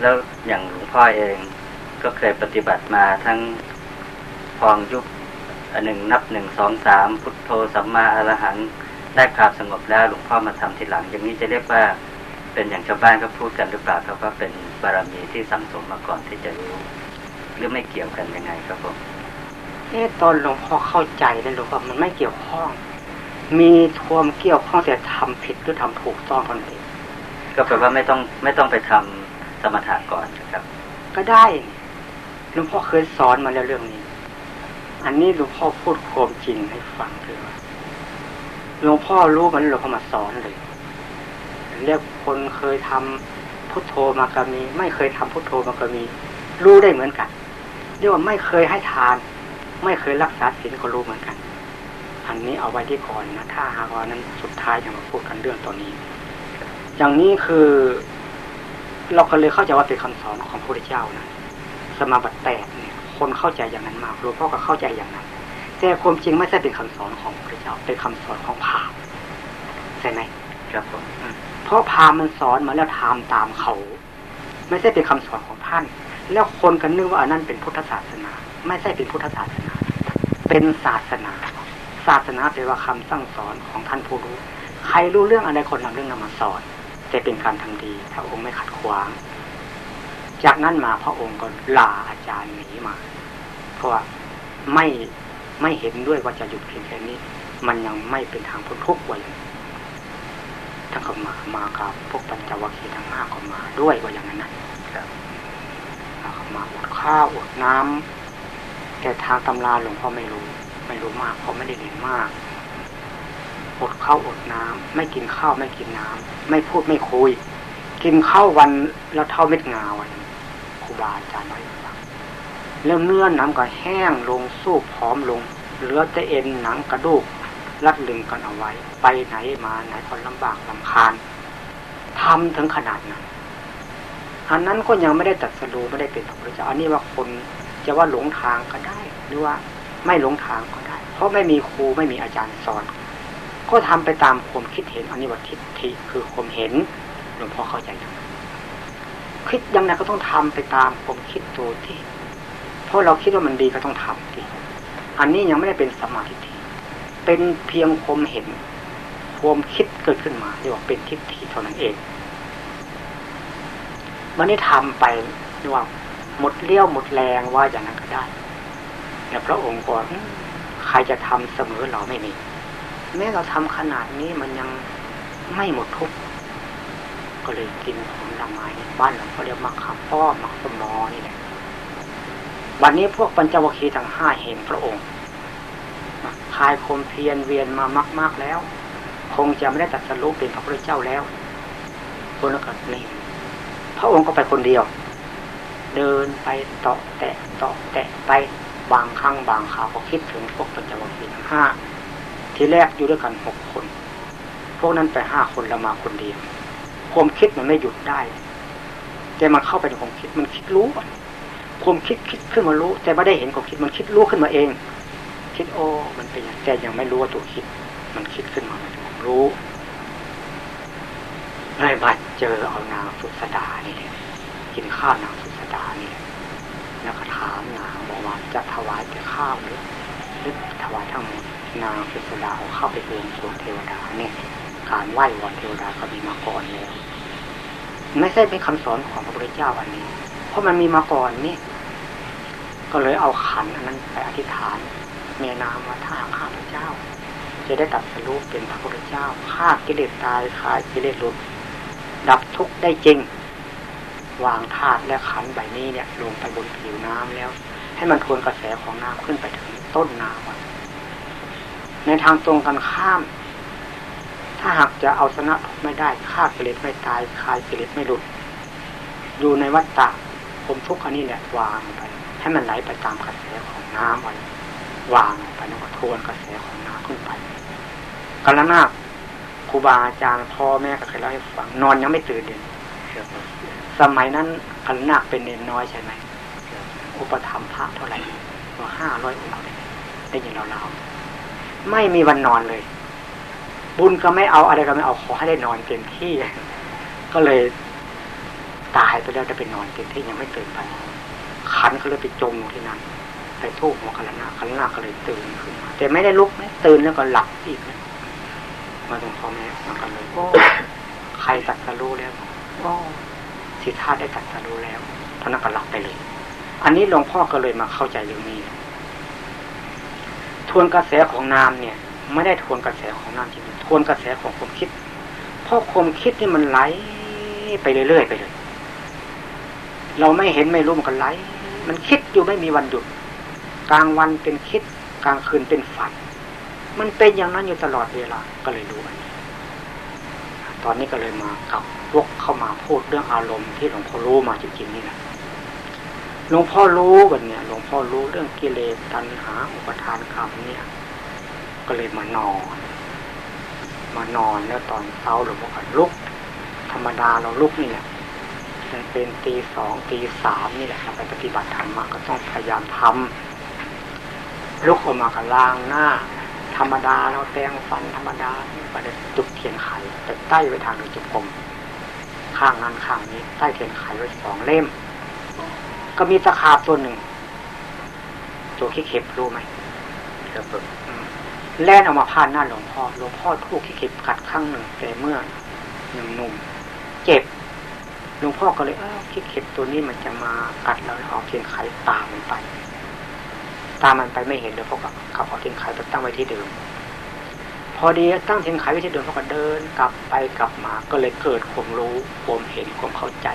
แล้วอย่างหลวงพ่อเองก็เคยปฏิบัติมาทั้งพองยุบหนึ่งนับหนึ่งสองสามพุทโธสัมมาอรหังได้ความสงบแล้วหลวงพ่อมาทำทีหลัง อย่างนี้จะเรียกว่า เป็นอย่างชาวบ้านก็พูดกันหรือเปล่าครับว่าเป็นบารมีที่สั่งสมมาก่อนที่จะรู้หรือไม่เกี่ยวกันยังไงครับผม
เอ๊ตอนหลวงพ่อเข้าใจเลยหลวงพ่อมันไม่เกี่ยวข้อง มีทวมเกี่ยวข้องแต่ทำผิดหรือทำถูกต้องตนเอง
ก็แปลว่าไม่ต้องไม่ต้องไปทำสมถะก่อนนะครับ
ก็ได้หลวงพ่อเคยสอนมาแล้วเรื่องนี้ อันนี้หลวงพ่อพูดความจริงให้ฟังคือว่าหลวงพ่อรู้มันหลวงพ่อมาสอนเลย เรียกคนเคยทำพุทโธมาก็มี ไม่เคยทำพุทโธมาก็มี รู้ได้เหมือนกันเรียกว่าไม่เคยให้ทาน ไม่เคยรักษาศีลก็รู้เหมือนกัน อันนี้เอาไว้ที่ก่อนนะถ้าหากว่านั้นสุดท้ายจะมาพูดกันเรื่องตัวนี้ อย่างนี้คือ เราก็เลยเข้าใจว่าเป็นคำสอนของพระพุทธเจ้านะสมาบัติแตกเนี่ย คนเข้าใจอย่างนั้นมากหลวงพ่อก็เข้าใจอย่างนั้นแต่ความจริงไม่ใช่เป็นคำสอนของพระพุทธเจ้าเป็นคำสอนของพราหมณ์ใช่ไหม
ครับผม
ราะพามันสอนมาแล้วทำตามเขา ไม่ใช่เป็นคำสอนของท่าน แล้วคนกันนึกว่าอันนั้นเป็นพุทธศาสนา ไม่ใช่เป็นพุทธศาสนา เป็นศาสนา ศาสนาแปลว่าคำสั่งสอนของท่านผู้รู้ ใครรู้เรื่องอะไรคนนำเรื่องนำมาสอนจะเป็นการทำดีพระองค์ไม่ขัดขวาง จากนั้นมาพระองค์ก็ลาอาจารย์หนีมาเพราะว่าไม่ไม่เห็นด้วยว่าจะหยุดเพียงแค่นี้ มันยังไม่เป็นทางพ้นทุกข์ไว้ ท่านก็มามากับพวกปัญจวัคคีย์ทั้งห้าก็มาด้วยว่าอย่างนั้นนะครับมาอดข้าวอดน้ำแต่ทางตำราหลวงพ่อไม่รู้ ไม่รู้มากเพราะไม่ได้เรียนมากอดข้าวอดน้ำไม่กินข้าวไม่กินน้ำไม่พูดไม่คุย กินข้าววันแล้วเท่าเม็ดงาวันครูบาอาจารย์ไว้ฟังแล้วเนื้อน้ำก็แห้งลงสู้ผอมลง เหลือแต่เอ็นหนังกระดูกรัดลึงกันเอาไว้ ไปไหนมาไหนคนลำบากลำคาญทำถึงขนาดนั้นอันนั้นก็ยังไม่ได้ตัดสรูไม่ได้เป็นพระพุทธเจ้าอันนี้ว่าคนจะว่าหลงทางก็ได้ หรือว่าไม่หลงทางก็ได้ เพราะไม่มีครูไม่มีอาจารย์สอน ก็ทำไปตามความคิดเห็นอันนี้ว่าทิฏฐิคือความเห็นหลวงพ่อเข้าใจยังคิดยังไงก็ต้องทำไปตามความคิดตัวที่เพราะเราคิดว่ามันดีก็ต้องทำดีอันนี้ยังไม่ได้เป็นสมาธิเป็นเพียงความเห็น ความคิดเกิดขึ้นมาเรียกว่าเป็นทิฏฐิเท่านั้นเองวันนี้ทำไปเรียกว่าหมดเลี้ยวหมดแรงว่าอย่างนั้นก็ได้แต่พระองค์ก็ใครจะทำเสมอเราไม่มีแม้เราทำขนาดนี้มันยังไม่หมดทุกก็เลยกินผลละไม้บ้านเราเขาเรียกมักขับป้อมักสมอนี่แหละวันนี้พวกปัญจวัคคีย์ทั้งห้าเห็นพระองค์คลายคมเพียนเวียนมามาก ๆแล้ว คงจะไม่ได้ตัดสรุปเป็นพระพุทธเจ้าแล้วคนละกันี่พระองค์ก็ไปคนเดียว เดินไปต่อแตะต่อแตะไปบางครั้งบางคราวก็คิดถึงพวกปัญจวัคคีย์ทั้งห้าทีแรกอยู่ด้วยกันหกคน พวกนั้นไปห้าคนล้วมาคนเดียวความคิดมันไม่หยุดได้ แต่มันเข้าไปในความคิดมันคิดรู้ความคิดคิดขึ้นมารู้ แต่ไม่ได้เห็นความคิดมันคิดรู้ขึ้นมาเอง คิดโอ้มันเป็นแต่ยังไม่รู้ว่าตัวคิด มันคิดขึ้นมา รู้ได้มาเจอเอานางสุสดานี่กินข้าวนางสุสดานี่แล้วก็ถามนางบอกว่าจะถวายแต่ข้าวหรือหรือถวายทั้งนางสุสดาเอาเข้าไปเองสวงเทวดาเนี่ยการไหว้วอนเทวดาก็มีมาก่อนแล้วไม่ใช่เป็นคำสอนของพระพุทธเจ้าอันนี้ เพราะมันมีมาก่อนนี่ก็เลยเอาขันอันนั้นไปอธิษฐานเมียนามว่าถ้าข้าพเจ้า จะได้ตัดสรุปเป็นพระพุทธเจ้าฆ่ากิเลสตายคลายกิเลสหลุด ดับทุกข์ได้จริง วางธาตุและขันใบนี้เนี่ย ลงไปบนผิวน้ำแล้ว ให้มันทวนกระแสของน้ำขึ้นไปถึงต้นน้ำในทางตรงกันข้าม ถ้าหากจะเอาชนะทุกไม่ได้ฆ่ากิเลสไม่ตายคลายกิเลสไม่หลุด อยู่ในวัฏฏะผมทุกข์อันนี้แหละวางไป ให้มันไหลไปตามกระแสของน้ำไว้ วางไปแล้วก็ทวนกระแสของน้ำขึ้นไปกาลนาครูบาอาจารย์พ่อแม่ก็เคยเล่าให้ฟังนอนยังไม่ตื่นเด่นสมัยนั้นกาลนาเป็นเนนน้อยใช่ไหมอุปธรรมพระเท่าไหร่ว่าห้าร้อยองค์ได้ยินเราเล่าไม่มีวันนอนเลย บุญก็ไม่เอาอะไรก็ไม่เอาขอให้ได้นอนเต็มที่ ก็เลยตายไปแล้วจะไปนอนเต็มที่ยังไม่ตื่นไปขันก็เลยไปจมอยู่ที่นั้น ไปทูบหัวคันนาคันนาก็เลยตื่นขึ้นมาแต่ไม่ได้ลุกนะตื่นแล้วก็หลับอีกนะมาตรงพ่อแม่มากันเลยโอ้ใครตัดสรู้แล้วโอ้สิท่าได้ตัดสรู้แล้วท่านก็หลับไปเลย อันนี้หลวงพ่อก็เลยมาเข้าใจเรื่องนี้ทวนกระแสของนามเนี่ย ไม่ได้ทวนกระแสของนามจริงทวนกระแสของความคิดเพราะความคิดนี่มันไหลไปเรื่อยๆไปเลย เราไม่เห็นไม่รู้มันก็ไหลมันคิดอยู่ไม่มีวันหยุด กลางวันเป็นคิด กลางคืนเป็นฝัน มันเป็นอย่างนั้นอยู่ตลอดเวลาก็เลยรู้อันนี้ตอนนี้ก็เลยมากับวกเข้ามาพูดเรื่องอารมณ์ที่หลวงพ่อรู้มาจริงๆนี่นะหลวงพ่อรู้วันเนี้ยหลวงพ่อรู้เรื่องกิเลสตัณหาอุปทานคำเนี่ย ก็เลยมานอน มานอนแล้วตอนเช้าหลวงพ่อก็ลุก ธรรมดาเราลุกนี่แหละมันเป็นตีสองตีสามนี่แหละเราไปปฏิบัติธรรมมาก็ต้องพยายามทำ ลุกออกมากับล่างหน้า ธรรมดาเราแปรงฟันธรรมดาไปจุดเทียนไขแต่ใต้ไว้ทางจุดกลมข้างนั้นข้างนี้ ใต้เทียนไขไว้สองเล่ม ก็มีตะขาบตัวหนึ่ง ตัวขี้เข็บรู้ไหมเดี๋ยวเปิดแล่นออกมาผ่านหน้าหลวงพ่อหลวงพ่อถูกขี้เข็บกัดข้างหนึ่งแต่เมื่อหนึ่งนุ่มเจ็บหลวงพ่อก็เลยเออขี้เข็บตัวนี้มันจะมากัดเราเอาเทียนไขตามมันไป ตามมันไปไม่เห็นเลยพวกขับเอาเทียนไขไปตั้งไว้ที่เดิม พอดีตั้งเทียนไขไว้ที่เดิมพวกก็เดินกลับไปกลับมาก็เลยเกิดความรู้ความเห็นความเข้าใจ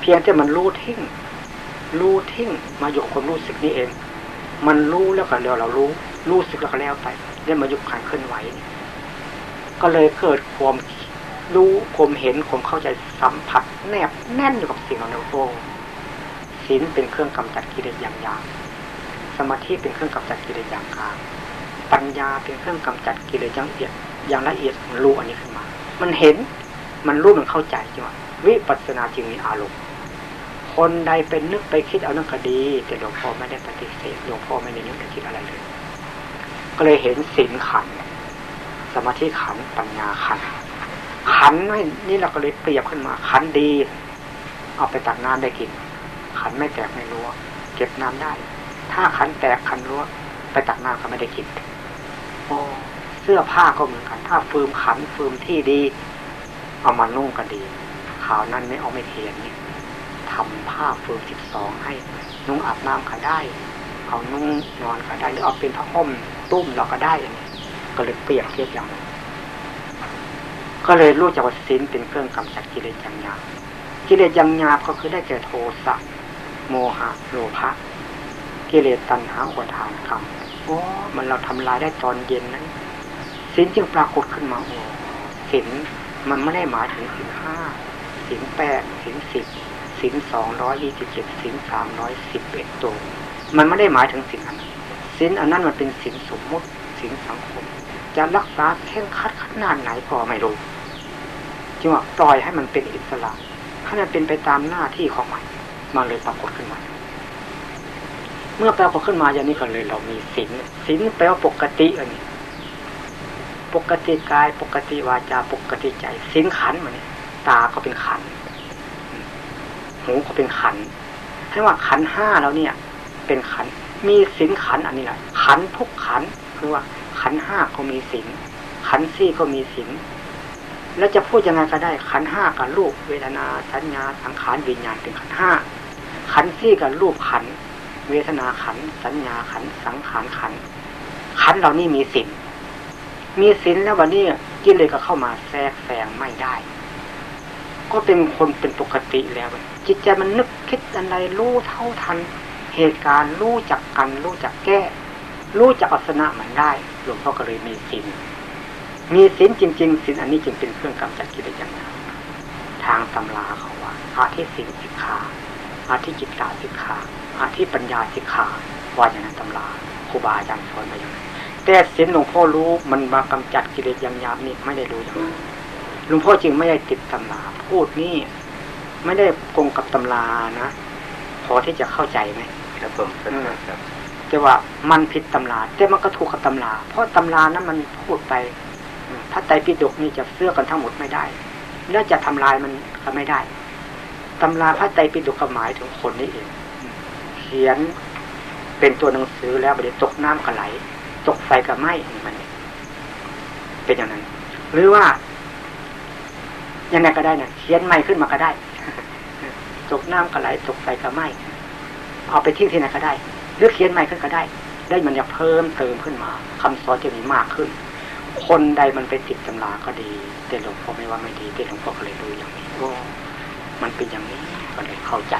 เพียงแต่มันรู้ทิ้งรู้ทิ้งมาอยู่ความรู้สึกนี้เอง มันรู้แล้วก็เดี๋ยวเรารู้ รู้สึกแล้วก็แล้วไปได้มาอยู่การเคลื่อนไหวก็เลยเกิดความรู้ความเห็นความเข้าใจสัมผัส แนบแน่นอยู่กับสิ่งเหล่านั้นโอ้ศีลเป็นเครื่องกำจัดกิเลสอย่างยาก สมาธิเป็นเครื่องกำจัดกิเลสอย่างกลางปัญญาเป็นเครื่องกำจัดกิเลสอย่างละเอียดอย่างละเอียดมันรู้อันนี้ขึ้นมา มันเห็นมันรู้มันเข้าใจจริงว่าวิปัสสนาจึงมีอารมณ์คนใดเป็นนึกไปคิดเอานั่นก็ดี แต่หลวงพ่อไม่ได้ปฏิเสธหลวงพ่อไม่ได้นึกไปคิดอะไรเลย ก็เลยเห็นสินขัน สมาธิขันปัญญาขัน ขันนี่เราก็เลยเปรียบขึ้นมา ขันดี เอาไปตักน้ำได้กิน ขันไม่แตกไม่รู้เก็บน้ำได้ ถ้าขันแตกขันรั้วไปตักน้ำก็ไม่ได้กินโอ้เสื้อผ้าก็เหมือนกัน ถ้าฟืมขันฟืมที่ดี เอามานุ่งก็ดีข่าวนั้นไม่เอาไม่เทียนนี่ทำผ้าฟืมสิบสองให้ นุ่งอาบน้ำก็ได้ เอานุ่งนอนก็ได้หรือเอาเป็นผ้าห่มตุ้มเราก็ได้อย่างนี้ก็เลยเปรียบเทียบอย่างก็เลยรู้จักว่าศีลเป็นเครื่องกำจัดกิเลสอย่างหยาบกิเลสอย่างหยาบก็คือได้แก่โทสะโมหะโลภะ กิเลสตัณหาอุทานกรรมโอ้มันเราทำลายได้ตอนเย็นนั้นสินจึงปรากฏขึ้นมาโอ้สินมันไม่ได้หมายถึงสินห้าสินแปดสินสิบสินสองร้อยยี่สิบเจ็ดสินสามร้อยสิบเอ็ดตัวมันไม่ได้หมายถึงสิ่งอันนั้นอันนั้นมันเป็นสินสมมุติสินสังคม จะรักษาเข่งคัดขนาดไหนก็ไม่รู้จึงว่าปล่อยให้มันเป็นอิสระให้มันเป็นไปตามหน้าที่ของมันมาเลยปรากฏขึ้นมา เมื่อปรากฏขึ้นมาอย่างนี้ก็เลยเรามีสินสินแปลว่าปกติอันนี้ ปกติกายปกติวาจาปกติใจสินขันมันนี่ตาก็เป็นขันหูก็เป็นขันให้ว่าขันห้าแล้วเนี่ย เป็นขัน มีสินขันอันนี้แหละขันทุกขันคือว่า ขันห้าก็มีสินขันสี่ก็มีสินแล้วจะพูดยังไงก็ได้ ขันห้ากับรูปเวทนาสัญญาสังขารวิญญาณเป็นขันห้าขันสี่กับรูปขัน เวทนาขัน สัญญาขัน สังขารขัน ขันเหล่านี้มีสินมีสินแล้ววันนี้กิเลสก็เข้ามาแทรกแซงไม่ได้ ก็เป็นคนเป็นปกติแล้ว จิตใจมันนึกคิดอะไรรู้เท่าทัน เหตุการณ์รู้จักกันรู้จักแก้ รู้จักอัศนะมันได้หลวงพ่อก็เลยมีสินมีสินจริงๆสินอันนี้จึงเป็นเครื่องกำจัดกิเลสอย่างนั้นทางตำราเขาว่าอาทิสินสิกขา อาทิจิตตาสิกขาอาทิปัญญาสิกขาว่าอย่างนั้นตำราครูบาอาจารย์สอนมาอย่างนั้นแต่สินหลวงพ่อรู้มันมากำจัดกิเลสอย่างยามนี่ไม่ได้รู้อย่างนั้นหลวงพ่อจึงไม่ได้ติดตำราพูดนี่ไม่ได้กงกับตำรานะพอที่จะเข้าใจไหม
ครับผม
ครับแต่ว่ามันผิดตำราแต่มันก็ถูกกับตำรา เพราะตำรานั้นมันพูดไปพระไตรปิฎกนี่จะเสื้อกันทั้งหมดไม่ได้ แล้วจะทำลายมันก็ไม่ได้ ตำราพระไตรปิฎกหมายถึงคนนี้เอง เขียนเป็นตัวหนังสือแล้วไปตกน้ำก็ไหล ตกไฟก็ไหม้มัน เป็นอย่างนั้น หรือว่ายังไงก็ได้นะเขียนใหม่ขึ้นมาก็ได้ ตกน้ำก็ไหล ตกไฟก็ไหม้เอาไปทิ้งที่ไหนก็ได้ หรือเขียนใหม่ขึ้นก็ได้ ได้มันจะเพิ่มเติมขึ้นมาคำสอนจะมีมากขึ้น คนใดมันไปติดตำราก็ดี แต่หลวงพ่อไม่ว่าไม่ดีแต่หลวงพ่อก็เลยรู้อย่างนี้ มันเป็นอย่างนี้ก็เลยเข้าใจ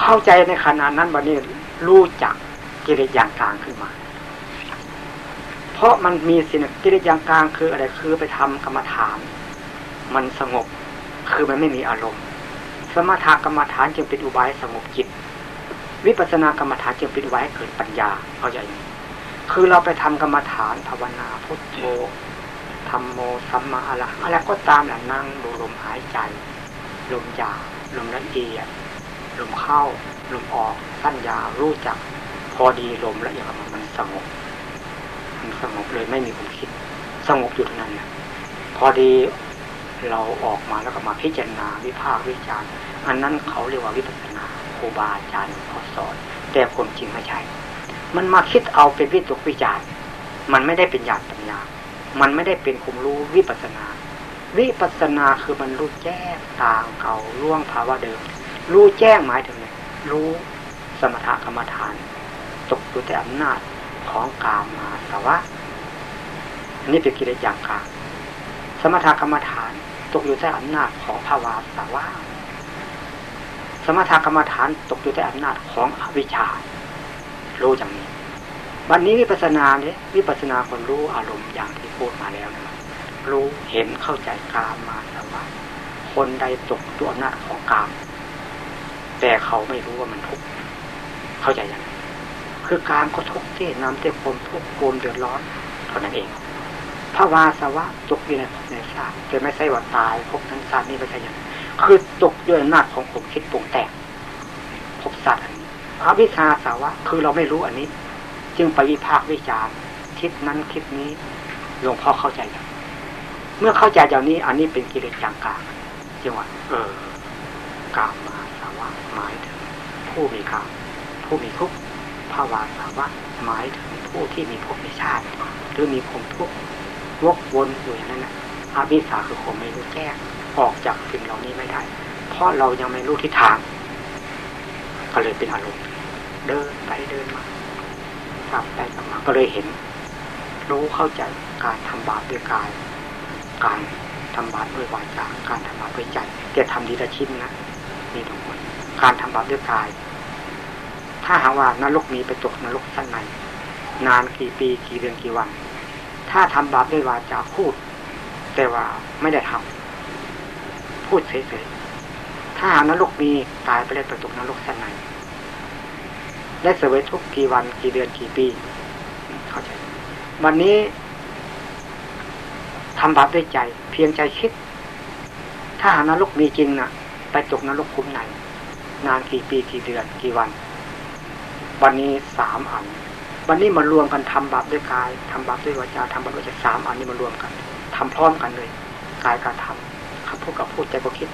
เข้าใจในขณะนั้นวันนี้รู้จักกิเลสอย่างกลางขึ้นมา เพราะมันมีสิ่งกิเลสอย่างกลางคืออะไรคือไปทำกรรมฐาน มันสงบคือมันไม่มีอารมณ์ สมถกรรมฐานจึงเป็นอุบายสงบจิต วิปัสสนากรรมฐานจึงเป็นอุบายเกิดปัญญาเข้าใจไหมคือเราไปทำกรรมฐานภาวนาพุทโธธรรมโมสัมมาอะไรอะไรก็ตามแหละนั่งดูลมหายใจ ลมหยาบลมละเอียดลมเข้าลมออกสั้นยาวรู้จัก พอดีลมละเอียดมันสงบมันสงบเลยไม่มีความคิด สงบอยู่เท่านั้นนะพอดีเราออกมาแล้วก็มาพิจารณาวิภาควิจารณ์อันนั้นเขาเรียกว่าวิปัสสนาครูบาอาจารย์เขาสอน แต่ความจริงไม่ใช่ มันมาคิดเอาเป็นวิตกวิจารณ์ มันไม่ได้เป็นญาณปัญญา มันไม่ได้เป็นคุมรู้วิปัสสนา วิปัสนาคือมันรู้แจ้งต่างเก่าล่วงภาวะเดิม รู้แจ้งหมายถึงรู้สมถกรรมฐาน ตกอยู่แต่อำนาจของกามมาสวะอันนี้เป็นกิเลสอย่างกลางสมถกรรมฐานตกอยู่ใต้อำนาจของภาวะสวะสมถกรรมฐานตกอยู่ใต้อำนาจของอวิชชารู้อย่างนี้ วันนี้วิปัสสนาเนี่ยวิปัสสนาคนรู้อารมณ์อย่างที่พูดมาแล้วนะ รู้เห็นเข้าใจกามมาสวาคนใดตกตัวหน้าของกาม แต่เขาไม่รู้ว่ามันทุกข์เข้าใจยังคือกามก็ทุกข์ที่นำเต็มความทุกข์ความเดือดร้อนเท่านั้นเองพระวาสวะตกอยู่ในในชาติแต่ไม่ใช่ว่าตายพบนั้นชาตินี้ไม่ใช่อย่างคือตกด้วยอำนาจของผมคิดปรุงแต่งพสัตว์อันนี้อวิชาสาวะ คือเราไม่รู้อันนี้ จึงไปวิพากษ์วิจารณ์คิดนั้นคิดนี้หลวงพ่อเข้าใจอย่าง เมื่อเข้าใจอย่างนี้ อันนี้เป็นกิเลสจางกลางจึงหว่าเออกามมาสาวะหมายถึงผู้มีกามผู้มีทุกข์ภาวาสาวะหมายถึงผู้ที่มีภพในชาติ หรือมีภพทุกข์วกวนอยู่อย่างนั้นนะอาวิชาคือผมไม่รู้แจ้งออกจากสิ่งเหล่านี้ไม่ได้ เพราะเรายังไม่รู้ทิศทาง ก็เลยเป็นอารมณ์เดินไปเดินมากลับไปกลับมาก็เลยเห็น รู้เข้าใจการทำบาปด้วยกาย การทำบาปด้วยวาจาการทำบาปด้วยใจแกทำดีละชิ้นนะมีทุกคนการทำบาปด้วยกาย ถ้าหาว่านรกมีไปตกนรกสั้นในนานกี่ปีกี่เดือนกี่วัน ถ้าทำบาปด้วยวาจาพูด แต่ว่าไม่ได้ทำพูดเฉยๆถ้าหานรกมีตายไปแล้วไปตกนรกสั้นในได้เสวยทุกกี่วันกี่เดือนกี่ปีเข้าใจวันนี้ ทำบาปด้วยใจ เพียงใจคิด ถ้าหานรกมีจริงนะ่ะ ไปตกนรกคุ้มไหน นานกี่ปีกี่เดือนกี่วัน วันนี้สามอัน วันนี้มารวมกันทำบาปด้วยกายทำบาปด้วยวาจาทำบาปด้วยใจสามอันนี้มารวมกันทำพร้อมกันเลยกายการทำคำพูดกับพูดใจก็คิด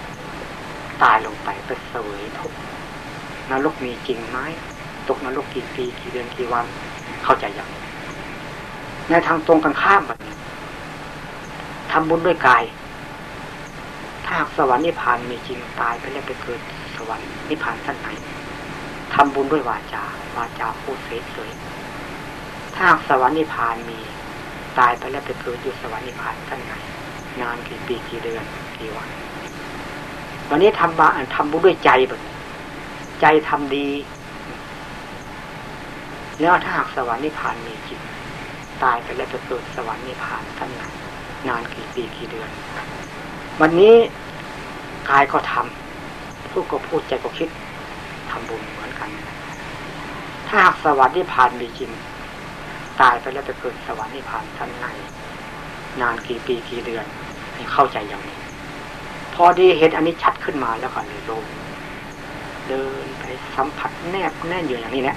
ตายลงไปไปเสวยทุกนรกมีจริงไหมตกนรกกี่ปีกี่เดือนกี่วัน เข้าใจอย่างในทางตรงกันข้ามแบบนี้ ทำบุญด้วยกาย ถ้าสวรรค์นิพพานมีจริงตายไปแล้วไปเกิดสวรรค์นิพพานสั้นไหนทำบุญด้วยวาจา วาจาพูดเฉยๆถ้าสวรรค์นิพพานมีตายไปแล้วไปเกิดอยู่สวรรค์นิพพานสั้นไหนนานกี่ปีกี่เดือนกี่วัน วันนี้ทำบาทำบุญด้วยใจแบบใจทำดี แล้วถ้าหากสวรรค์นิพพานมีจริงตายไปแล้วจะเกิดสวรรค์นิพพานท่านไหน นานกี่ปีกี่เดือน วันนี้กายก็ทำพูดก็พูดใจก็คิดทำบุญเหมือนกัน ถ้าหากสวรรค์นิพพานมีจริง ตายไปแล้วจะเกิดสวรรค์นิพพานท่านไหนนานกี่ปีกี่เดือนให้เข้าใจอย่างนี้ พอดีเห็นอันนี้ชัดขึ้นมาแล้วก็เลยลงเดินไปสัมผัสแนบแน่นอยู่อย่างนี้แหละ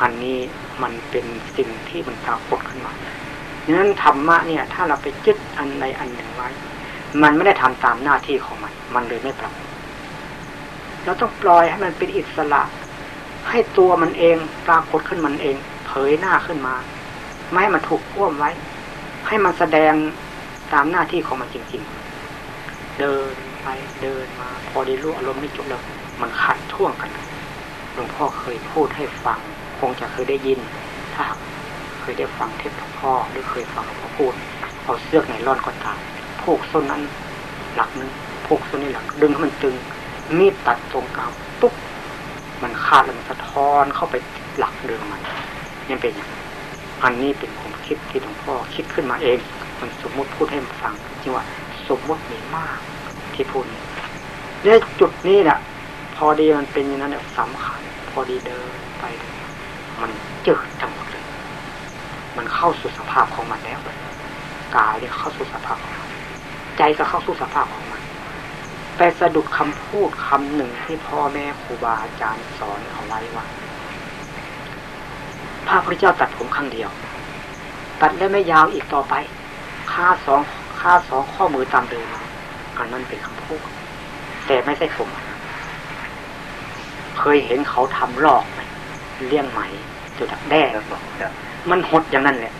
อันนี้มันเป็นสิ่งที่มันปรากฏขึ้นมา ดังนั้นธรรมะเนี่ย ถ้าเราไปยึดอันใดอันหนึ่งไว้ มันไม่ได้ทำตามหน้าที่ของมัน มันเลยไม่ปรากฏเราต้องปล่อยให้มันเป็นอิสระ ให้ตัวมันเองปรากฏขึ้นมันเอง เผยหน้าขึ้นมา ไม่ให้มันถูกพ่วมไว้ ให้มันแสดงตามหน้าที่ของมันจริง ๆ เดินไปเดินมา พอได้รู้อารมณ์นี้จบแล้วมันขัดท่วงกันหลวงพ่อเคยพูดให้ฟัง คงจะเคยได้ยิน ถ้า เคยได้ฟังเทปหลวงพ่อหรือเคยฟังหลวงพ่อพูด เอาเสื้อในร่อนก็ตามผูกส้นนั้นหลักนึงผูกส้นนี้หลักดึงให้มันตึง มีดตัดตรงกลางปุ๊บมันขาดแล้วมันสะท้อนเข้าไปหลักเดิมมันนี่เป็นอย่างอันนี้เป็นผมคิดที่หลวงพ่อคิดขึ้นมาเอง มันสมมุติพูดให้มันฟังจริงว่าสมมุติมีมากที่พูดเนี่ยจุดนี้เนี่ยพอดีมันเป็นอย่างนั้นเนี่ยสำคัญ พอดีเดินไป มันเจิดทั้งหมด มันเข้าสู่สภาพของมันแล้วกายเนี่ยเข้าสู่สภาพของมันใจก็เข้าสู่สภาพของมันไปสะดุดคำพูดคำหนึ่งที่พ่อแม่ครูบาอาจารย์สอนเอาไว้ว่าพระพุทธเจ้าตัดผมครั้งเดียว ตัดแล้วไม่ยาวอีกต่อไปค่าสองค่าสองข้อมือตามเดิมอันนั้นเป็นคำพูด แต่ไม่ใช่ผมเคยเห็นเขาทำลอกไหมเลี้ยงไหมจุดดักแด้ มันหดอย่างนั้นแหละ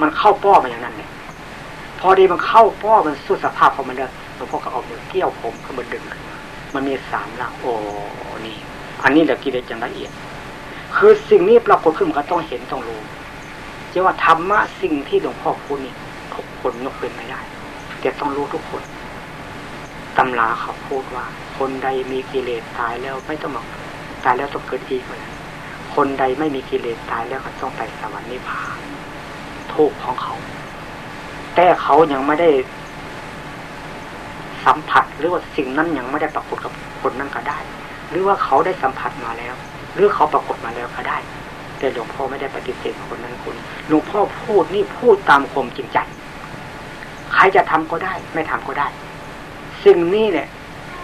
มันเข้าป้อมาอย่างนั้นแหละพอดีมันเข้าป้อมันสุดสภาพของมันเลยหลวงพ่อก็เอามือเกี่ยวผมก็มันดึงขึ้นมามันมีสามล่างโอ้นี่ อันนี้แหละกิเลสอย่างละเอียด คือสิ่งนี้ปรากฏขึ้นมันก็ต้องเห็นต้องรู้จะว่าธรรมะสิ่งที่หลวงพ่อพูดนี่ทุกคนยกเป็นไม่ได้ แต่ต้องรู้ทุกคนตำราเขาพูดว่า คนใดมีกิเลสตายแล้วไม่ต้องมาตายแล้วต้องเกิดอีกเลย คนใดไม่มีกิเลสตายแล้วก็ต้องไปสวรรค์นิพพานทุกของเขา แต่เขายังไม่ได้สัมผัสหรือว่าสิ่งนั้นยังไม่ได้ปรากฏกับคนนั้นก็ได้ หรือว่าเขาได้สัมผัสมาแล้ว หรือเขาปรากฏมาแล้วก็ได้ แต่หลวงพ่อไม่ได้ปฏิเสธคนนั้นคนหลวงพ่อพูดนี่พูดตามความจริงใจใครจะทำก็ได้ ไม่ทำก็ได้ สิ่งนี้เนี่ย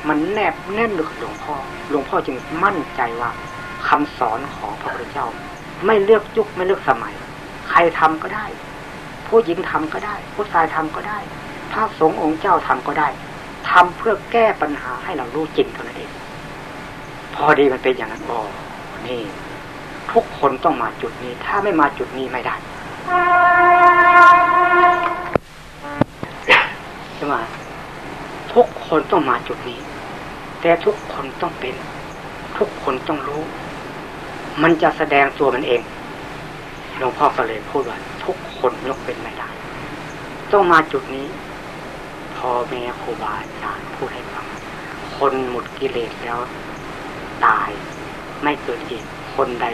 มันแนบแน่นกับหลวงพ่อหลวงพ่อจึงมั่นใจว่า คำสอนของพระพุทธเจ้า ไม่เลือกยุคไม่เลือกสมัย ใครทำก็ได้ ผู้หญิงทำก็ได้ ผู้ชายทำก็ได้พระสงฆ์องค์เจ้าทำก็ได้ทำเพื่อแก้ปัญหาให้เรารู้จริงเท่านั้นเองพอดีมันเป็นอย่างนั้นอ๋อนี่ ทุกคนต้องมาจุดนี้ ถ้าไม่มาจุดนี้ไม่ได้ใช่ไหมทุกคนต้องมาจุดนี้ แต่ทุกคนต้องเป็น ทุกคนต้องรู้ มันจะแสดงตัวมันเองหลวงพ่อก็เลยพูดว่าทุกคนยกเป็นไม่ได้ ต้องมาจุดนี้ พอแม่ครูบาอาจารย์พูดให้ฟังคนหมดกิเลสแล้วตายไม่เกิดอีกคนใด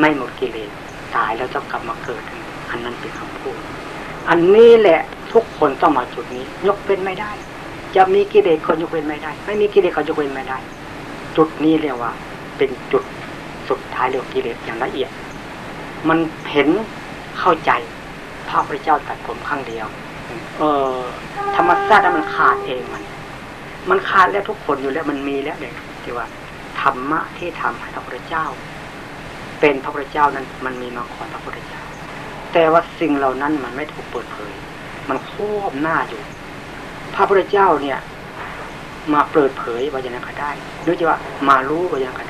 ไม่หมดกิเลสตายแล้วจะกลับมาเกิด อันนั้นเป็นคำพูด อันนี้แหละทุกคนต้องมาจุดนี้ ยกเป็นไม่ได้ จะมีกิเลสก็ยกเว้นไม่ได้ ไม่มีกิเลสก็ยกเว้นไม่ได้ จุดนี้เรียกว่า เป็นจุด ท้ายเรื่องกิเลสอย่างละเอียด มันเห็นเข้าใจพระพุทธเจ้าตัดผมข้างเดียว เออ ธรรมชาติมันขาดเองมัน มันขาดแล้วทุกคนอยู่แล้วมันมีแล้วเนี่ยที่ว่าธรรมะที่ทำให้พระพุทธเจ้า เป็นพระพุทธเจ้านั้น มันมีมาก่อนพระพุทธเจ้า แต่ว่าสิ่งเหล่านั้นมันไม่ถูกเปิดเผย มันควบหน้าอยู่ พระพุทธเจ้าเนี่ย มาเปิดเผยว่าอย่างนั้นก็ได้หรือจะว่ามารู้ว่าอย่างนั้นก็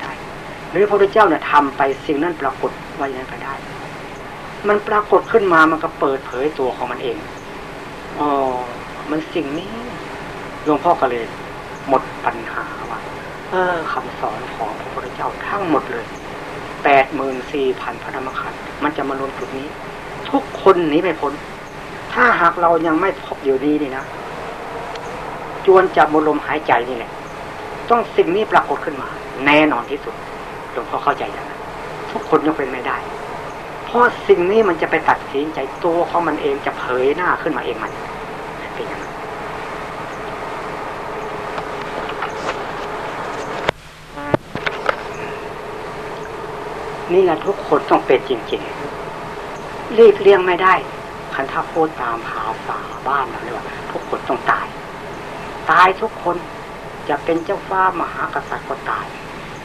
ได้ หรือพระพุทธเจ้าเนี่ยทำไปสิ่งนั้นปรากฏว่าอย่างนั้นก็ได้ มันปรากฏขึ้นมามันก็เปิดเผยตัวของมันเองอ๋อมันสิ่งนี้หลวงพ่อก็เลย หมดปัญหาว่าเออคำสอนของพระพุทธเจ้าทั้งหมดเลยแปดหมื่นสี่พันพระธรรมขันธ์มันจะมารวมจุดนี้ ทุกคนหนีไม่พ้น ถ้าหากเรายังไม่พบอยู่ดีนี่นะจวนจับบนลมหายใจนี่แหละต้องสิ่งนี้ปรากฏขึ้นมา แน่นอนที่สุด หลวงพ่อเข้าใจอย่างนั้นทุกคนยังเป็นไม่ได้ เพราะสิ่งนี้มันจะไปตัดสินใจตัวของมันเองจะเผยหน้าขึ้นมาเองมันเป็นอย่างนั้นนี่แหละทุกคนต้องเป็นจริงๆรีบเลี่ยงไม่ได้ คันถ้าพูดตามภาษาบ้านเราเรียกว่าทุกคนต้องตาย ตายทุกคนจะเป็นเจ้าฟ้ามหากษัตริย์ก็ตาย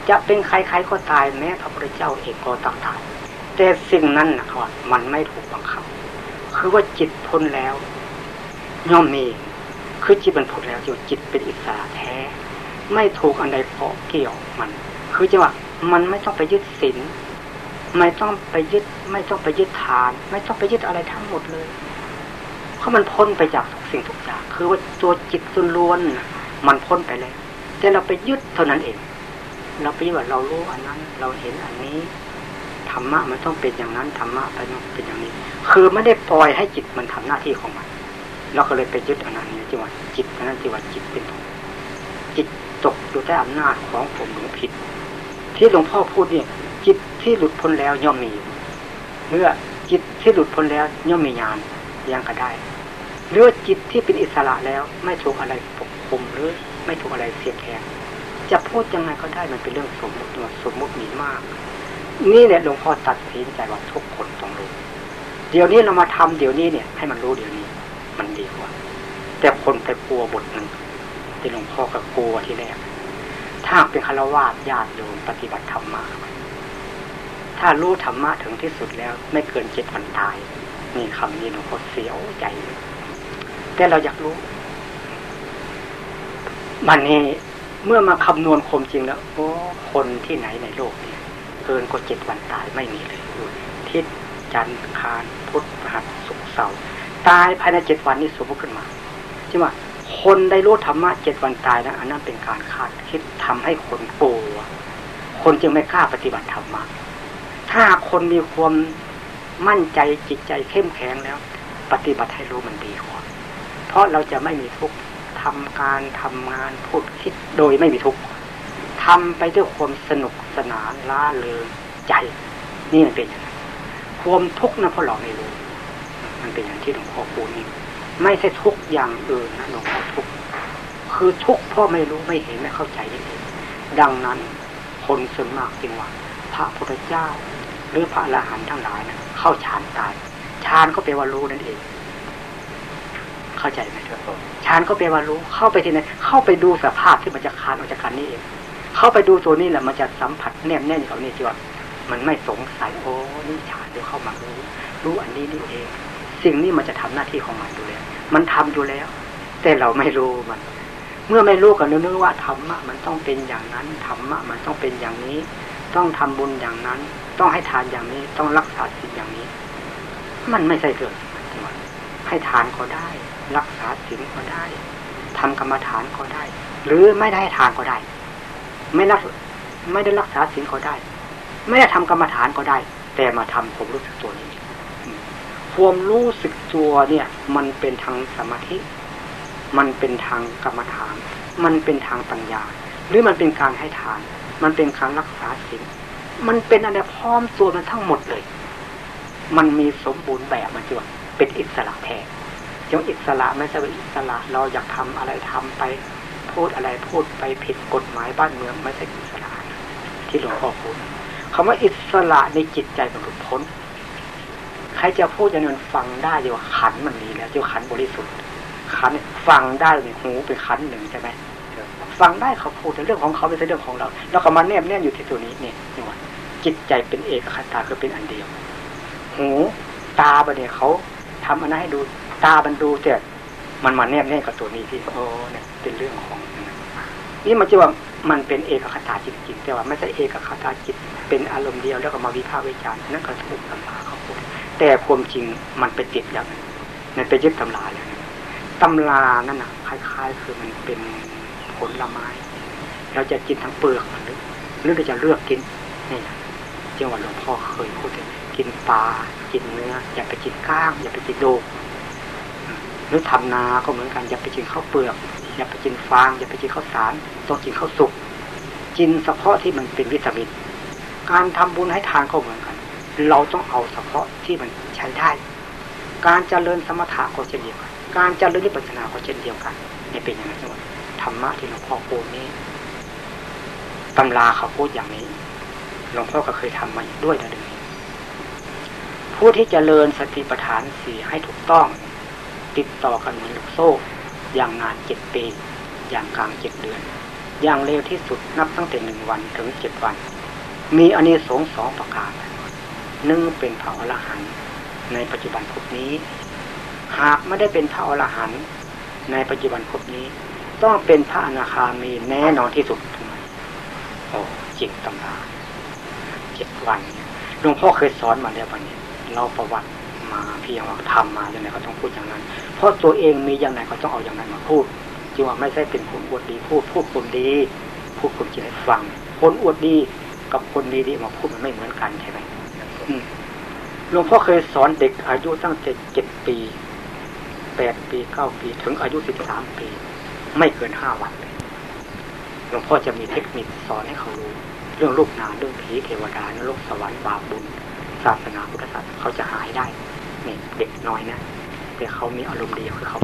จะเป็นใครๆก็ตายแม้พระพุทธเจ้าเองก็ต้องตายแต่สิ่งนั้นนะครับมันไม่ถูกบังคับ คือว่าจิตพ้นแล้ว ย่อมมี คือจิตมันพ้นแล้วจิตเป็นอิสระแท้ ไม่ถูกอันใดเกาะเกี่ยวมัน คือจะว่ามันไม่ต้องไปยึดศีลไม่ต้องไปยึด ไม่ต้องไปยึดทาน ไม่ต้องไปยึดอะไรทั้งหมดเลย เพราะมันพ้นไปจากทุกสิ่งทุกอย่าง คือว่าตัวจิตตุล้วนมันพ้นไปแล้วแต่เราไปยึดเท่านั้นเอง เราไปว่าเรารู้อันนั้น เราเห็นอันนี้ธรรมะมันต้องเป็นอย่างนั้นธรรมะไปมันเป็นอย่างนี้ คือไม่ได้ปล่อยให้จิตมันทำหน้าที่ของมัน เราก็เลยไปยึดอันนั้นนี่ที่ว่าจิตอันนั้นที่ว่าจิตเป็นทุกข์จิตตกอยู่ใต้อำนาจของผมหลงผิด ที่หลวงพ่อพูดเนี่ย จิตที่หลุดพ้นแล้วย่อมมีเมื่อจิตที่หลุดพ้นแล้วย่อมมีญาณยังก็ได้หรือจิตที่เป็นอิสระแล้วไม่ถูกอะไรปกคุมหรือไม่ถูกอะไรเสียแทน จะพูดยังไงก็ได้มันเป็นเรื่องสมมติสมมติมีมาก นี่เนี่ยหลวงพ่อตัดสินใจว่าทุกคนต้องรู้ เดี๋ยวนี้เรามาทำเดี๋ยวนี้เนี่ย ให้มันรู้เดี๋ยวนี้ มันดีกว่า แต่คนไปกลัวบทหนึ่งที่หลวงพ่อก็กลัวที่แรกถ้าเป็นคารวะญาติโยมปฏิบัติธรรมมาถ้ารู้ธรรมะถึงที่สุดแล้ว ไม่เกินเจ็ดวันตายนี่คำนี้หลวงพ่อเสียวใจแต่เราอยากรู้ มันนี่ เมื่อมาคำนวณคมจริงแล้วโอ้คนที่ไหนในโลกเนี่ยเกินกว่าเจ็ดวันตายไม่มีเลยทิศจันทร์คารพุธพฤหัสศุกร์เสาร์ตายภายในเจ็ดวันนี้สมมติขึ้นมาใช่ไหมคนได้รู้ธรรมะเจ็ดวันตายนะอันนั้นเป็นการคาดคิดทำให้คนกลัวคนจึงไม่กล้าปฏิบัติธรรมะถ้าคนมีความมั่นใจจิตใจเข้มแข็งแล้ว ปฏิบัติให้รู้มันดีกว่าเพราะเราจะไม่มีทุกข์ ทำการทำงานพูดคิดโดยไม่มีทุกข์ทำไปด้วยความสนุกสนานล่าเริงใจ นี่มันเป็นอย่างนั้นความทุกข์นะเพราะเราไม่รู้มันเป็นอย่างที่หลวงพ่อพูดนี่ไม่ใช่ทุกอย่างอื่นนะหลวงพ่อทุกคือทุกเพราะไม่รู้ไม่เห็นไม่เข้าใจนี่เองดังนั้นคนส่วนมากจึงว่าพระพุทธเจ้า หรือพระอรหันต์ทั้งหลายนะเข้าฌานตายฌานก็แปลว่ารู้นั่นเอง เข้าใจไหมครับผมฌานก็แปลว่ารู้เข้าไปที่ไหนเข้าไปดูสภาพที่มันจะคานออกจากกันนี่เองเข้าไปดูตัวนี้แหละมันจะสัมผัสแนบแน่นกับนี่ที่ว่ามันไม่สงสัยโอ้นี่ฌานเดี๋ยวเข้ามารู้รู้อันนี้นี่เอง สิ่งนี้มันจะทำหน้าที่ของมันอยู่แล้วมันทำอยู่แล้ว แต่เราไม่รู้มัน เมื่อไม่รู้ก็นึกว่าธรรมะมันต้องเป็นอย่างนั้นธรรมะมันต้องเป็นอย่างนี้ ต้องทำบุญอย่างนั้น ต้องให้ทานอย่างนี้ต้องรักษาศีลอย่างนี้ มันไม่ใช่เกิดให้ทานก็ได้ รักษาศีลก็ได้ทำกรรมฐานก็ได้ หรือไม่ได้ทานก็ได้ ไม่รักไม่ได้รักษาศีลก็ได้ ไม่ได้ทำกรรมฐานก็ได้ แต่มาทำผมรู้สึกตัวนี้ความรู้สึกตัวเนี่ย มันเป็นทางสมาธิ มันเป็นทางกรรมฐาน มันเป็นทางปัญญา หรือมันเป็นการให้ทาน มันเป็นการรักษาศีลมันเป็นอะไรพร้อมตัวมันทั้งหมดเลย มันมีสมบูรณ์แบบมันจีว่าเป็นอิสระแท้ ยังอิสระไม่ใช่ว่าอิสระเราอยากทำอะไรทำไป พูดอะไรพูดไปผิดกฎหมายบ้านเมืองไม่ใช่อิสระ ที่หลวงพ่อพูดคำว่าอิสระในจิตใจมันหลุดพ้น ใครจะพูดอย่างนั้นฟังได้ดีว่าขันมันมีแล้วที่ขันบริสุทธิ์ ขันฟังได้ในหูเป็นขันหนึ่งใช่ไหมฟังได้เขาพูดแต่เรื่องของเขาไม่ใช่เรื่องของเรา แล้วก็มาแนบแน่นอยู่ที่ตัวนี้เนี่ยนี่ว่าจิตใจเป็นเอกคตาคือเป็นอันเดียว หูตาบันเนี่ยเขาทำอันนั้นให้ดู ตาบันดูแต่มันมาแนบแน่นกับตัวนี้ที่โอ้เนี่ยเป็นเรื่องของนี่มันจะว่ามันเป็นเอกคตาจิตจริงแต่ว่าไม่ใช่เอกคตาจิต เป็นอารมณ์เดียวแล้วก็มาวิพากษ์วิจารณ์นั่นก็ถูกตำราเขาพูดแต่ความจริงมันไปติดอย่างนั้นมันไปยึดตำราอย่างนั้นตำรานั่นนะคล้ายๆ คือมันเป็นผลไม้ เราจะกินทั้งเปลือกมันหรือหรือเราจะเลือกกินนี่นะจังหวัดหลวงพ่อเคยพูดถึงกินปลากินเนื้ออย่าไปกินก้าง อย่าไปกินโดก หรือทำนาก็เหมือนกัน อย่าไปกินข้าวเปลือก อย่าไปกินฟาง อย่าไปกินข้าวสารต้องกินข้าวสุกกินเฉพาะที่มันเป็นวิตามิน การทำบุญให้ทานก็เหมือนกัน เราต้องเอาเฉพาะที่มันใช้ได้ การเจริญสมถะก็เช่นเดียวกัน การเจริญวิปัสสนาก็เช่นเดียวกันนี่เป็นอย่างนั้นทั้งหมดธรรมะที่หลวงพ่อพูดนี้ตำราเขาพูดอย่างนี้หลวงพ่อก็เคยทำมาด้วยนะเดี๋ยวนี้ผู้ที่จเจริญสติปัฏฐานสี่ให้ถูกต้อง ติดต่อกันเหมือนลูกโซ่ อย่างนานเจ็ดปี อย่างกลางเจ็ดเดือน อย่างเร็วที่สุดนับตั้งแต่หนึ่งวันถึงเจ็ดวัน มีอานิสงส์สองประการหนึ่งเป็นพระอรหันต์ในปัจจุบันภพนี้ หากไม่ได้เป็นพระอรหันต์ในปัจจุบันภพนี้ ต้องเป็นพระอนาคามีแน่นอนที่สุดทำไมโอ้จริงตำราเจ็ดวันหลวงพ่อเคยสอนมาแล้ววันนี้เราประวัติ มาเพียงว่าทำมาอย่างไรก็ต้องพูดอย่างนั้น เพราะตัวเองมีอย่างไรก็ต้องเอาอย่างนั้นมาพูดจึงว่าไม่ใช่เป็นคนอวดดีพูดพูดคนดีพูดคนจริงให้ฟัง คนอวดดีกับคนดีดีมาพูดมันไม่เหมือนกันใช่ไหมหลวงพ่อเคยสอนเด็กอายุตั้งแต่เจ็ดปีแปดปีเก้าปีถึงอายุสิบสามปี ไม่เกินห้าวันเลยหลวงพ่อจะมีเทคนิคสอนให้เขารู้ เรื่องลูกนาเรื่องผีเทวดานรกสวรรค์บาปบุญ ศาสนาพุทธศาสนาเขาจะหายได้ นี่เด็กน้อยนะแต่เขามีอารมณ์ดีคือเขา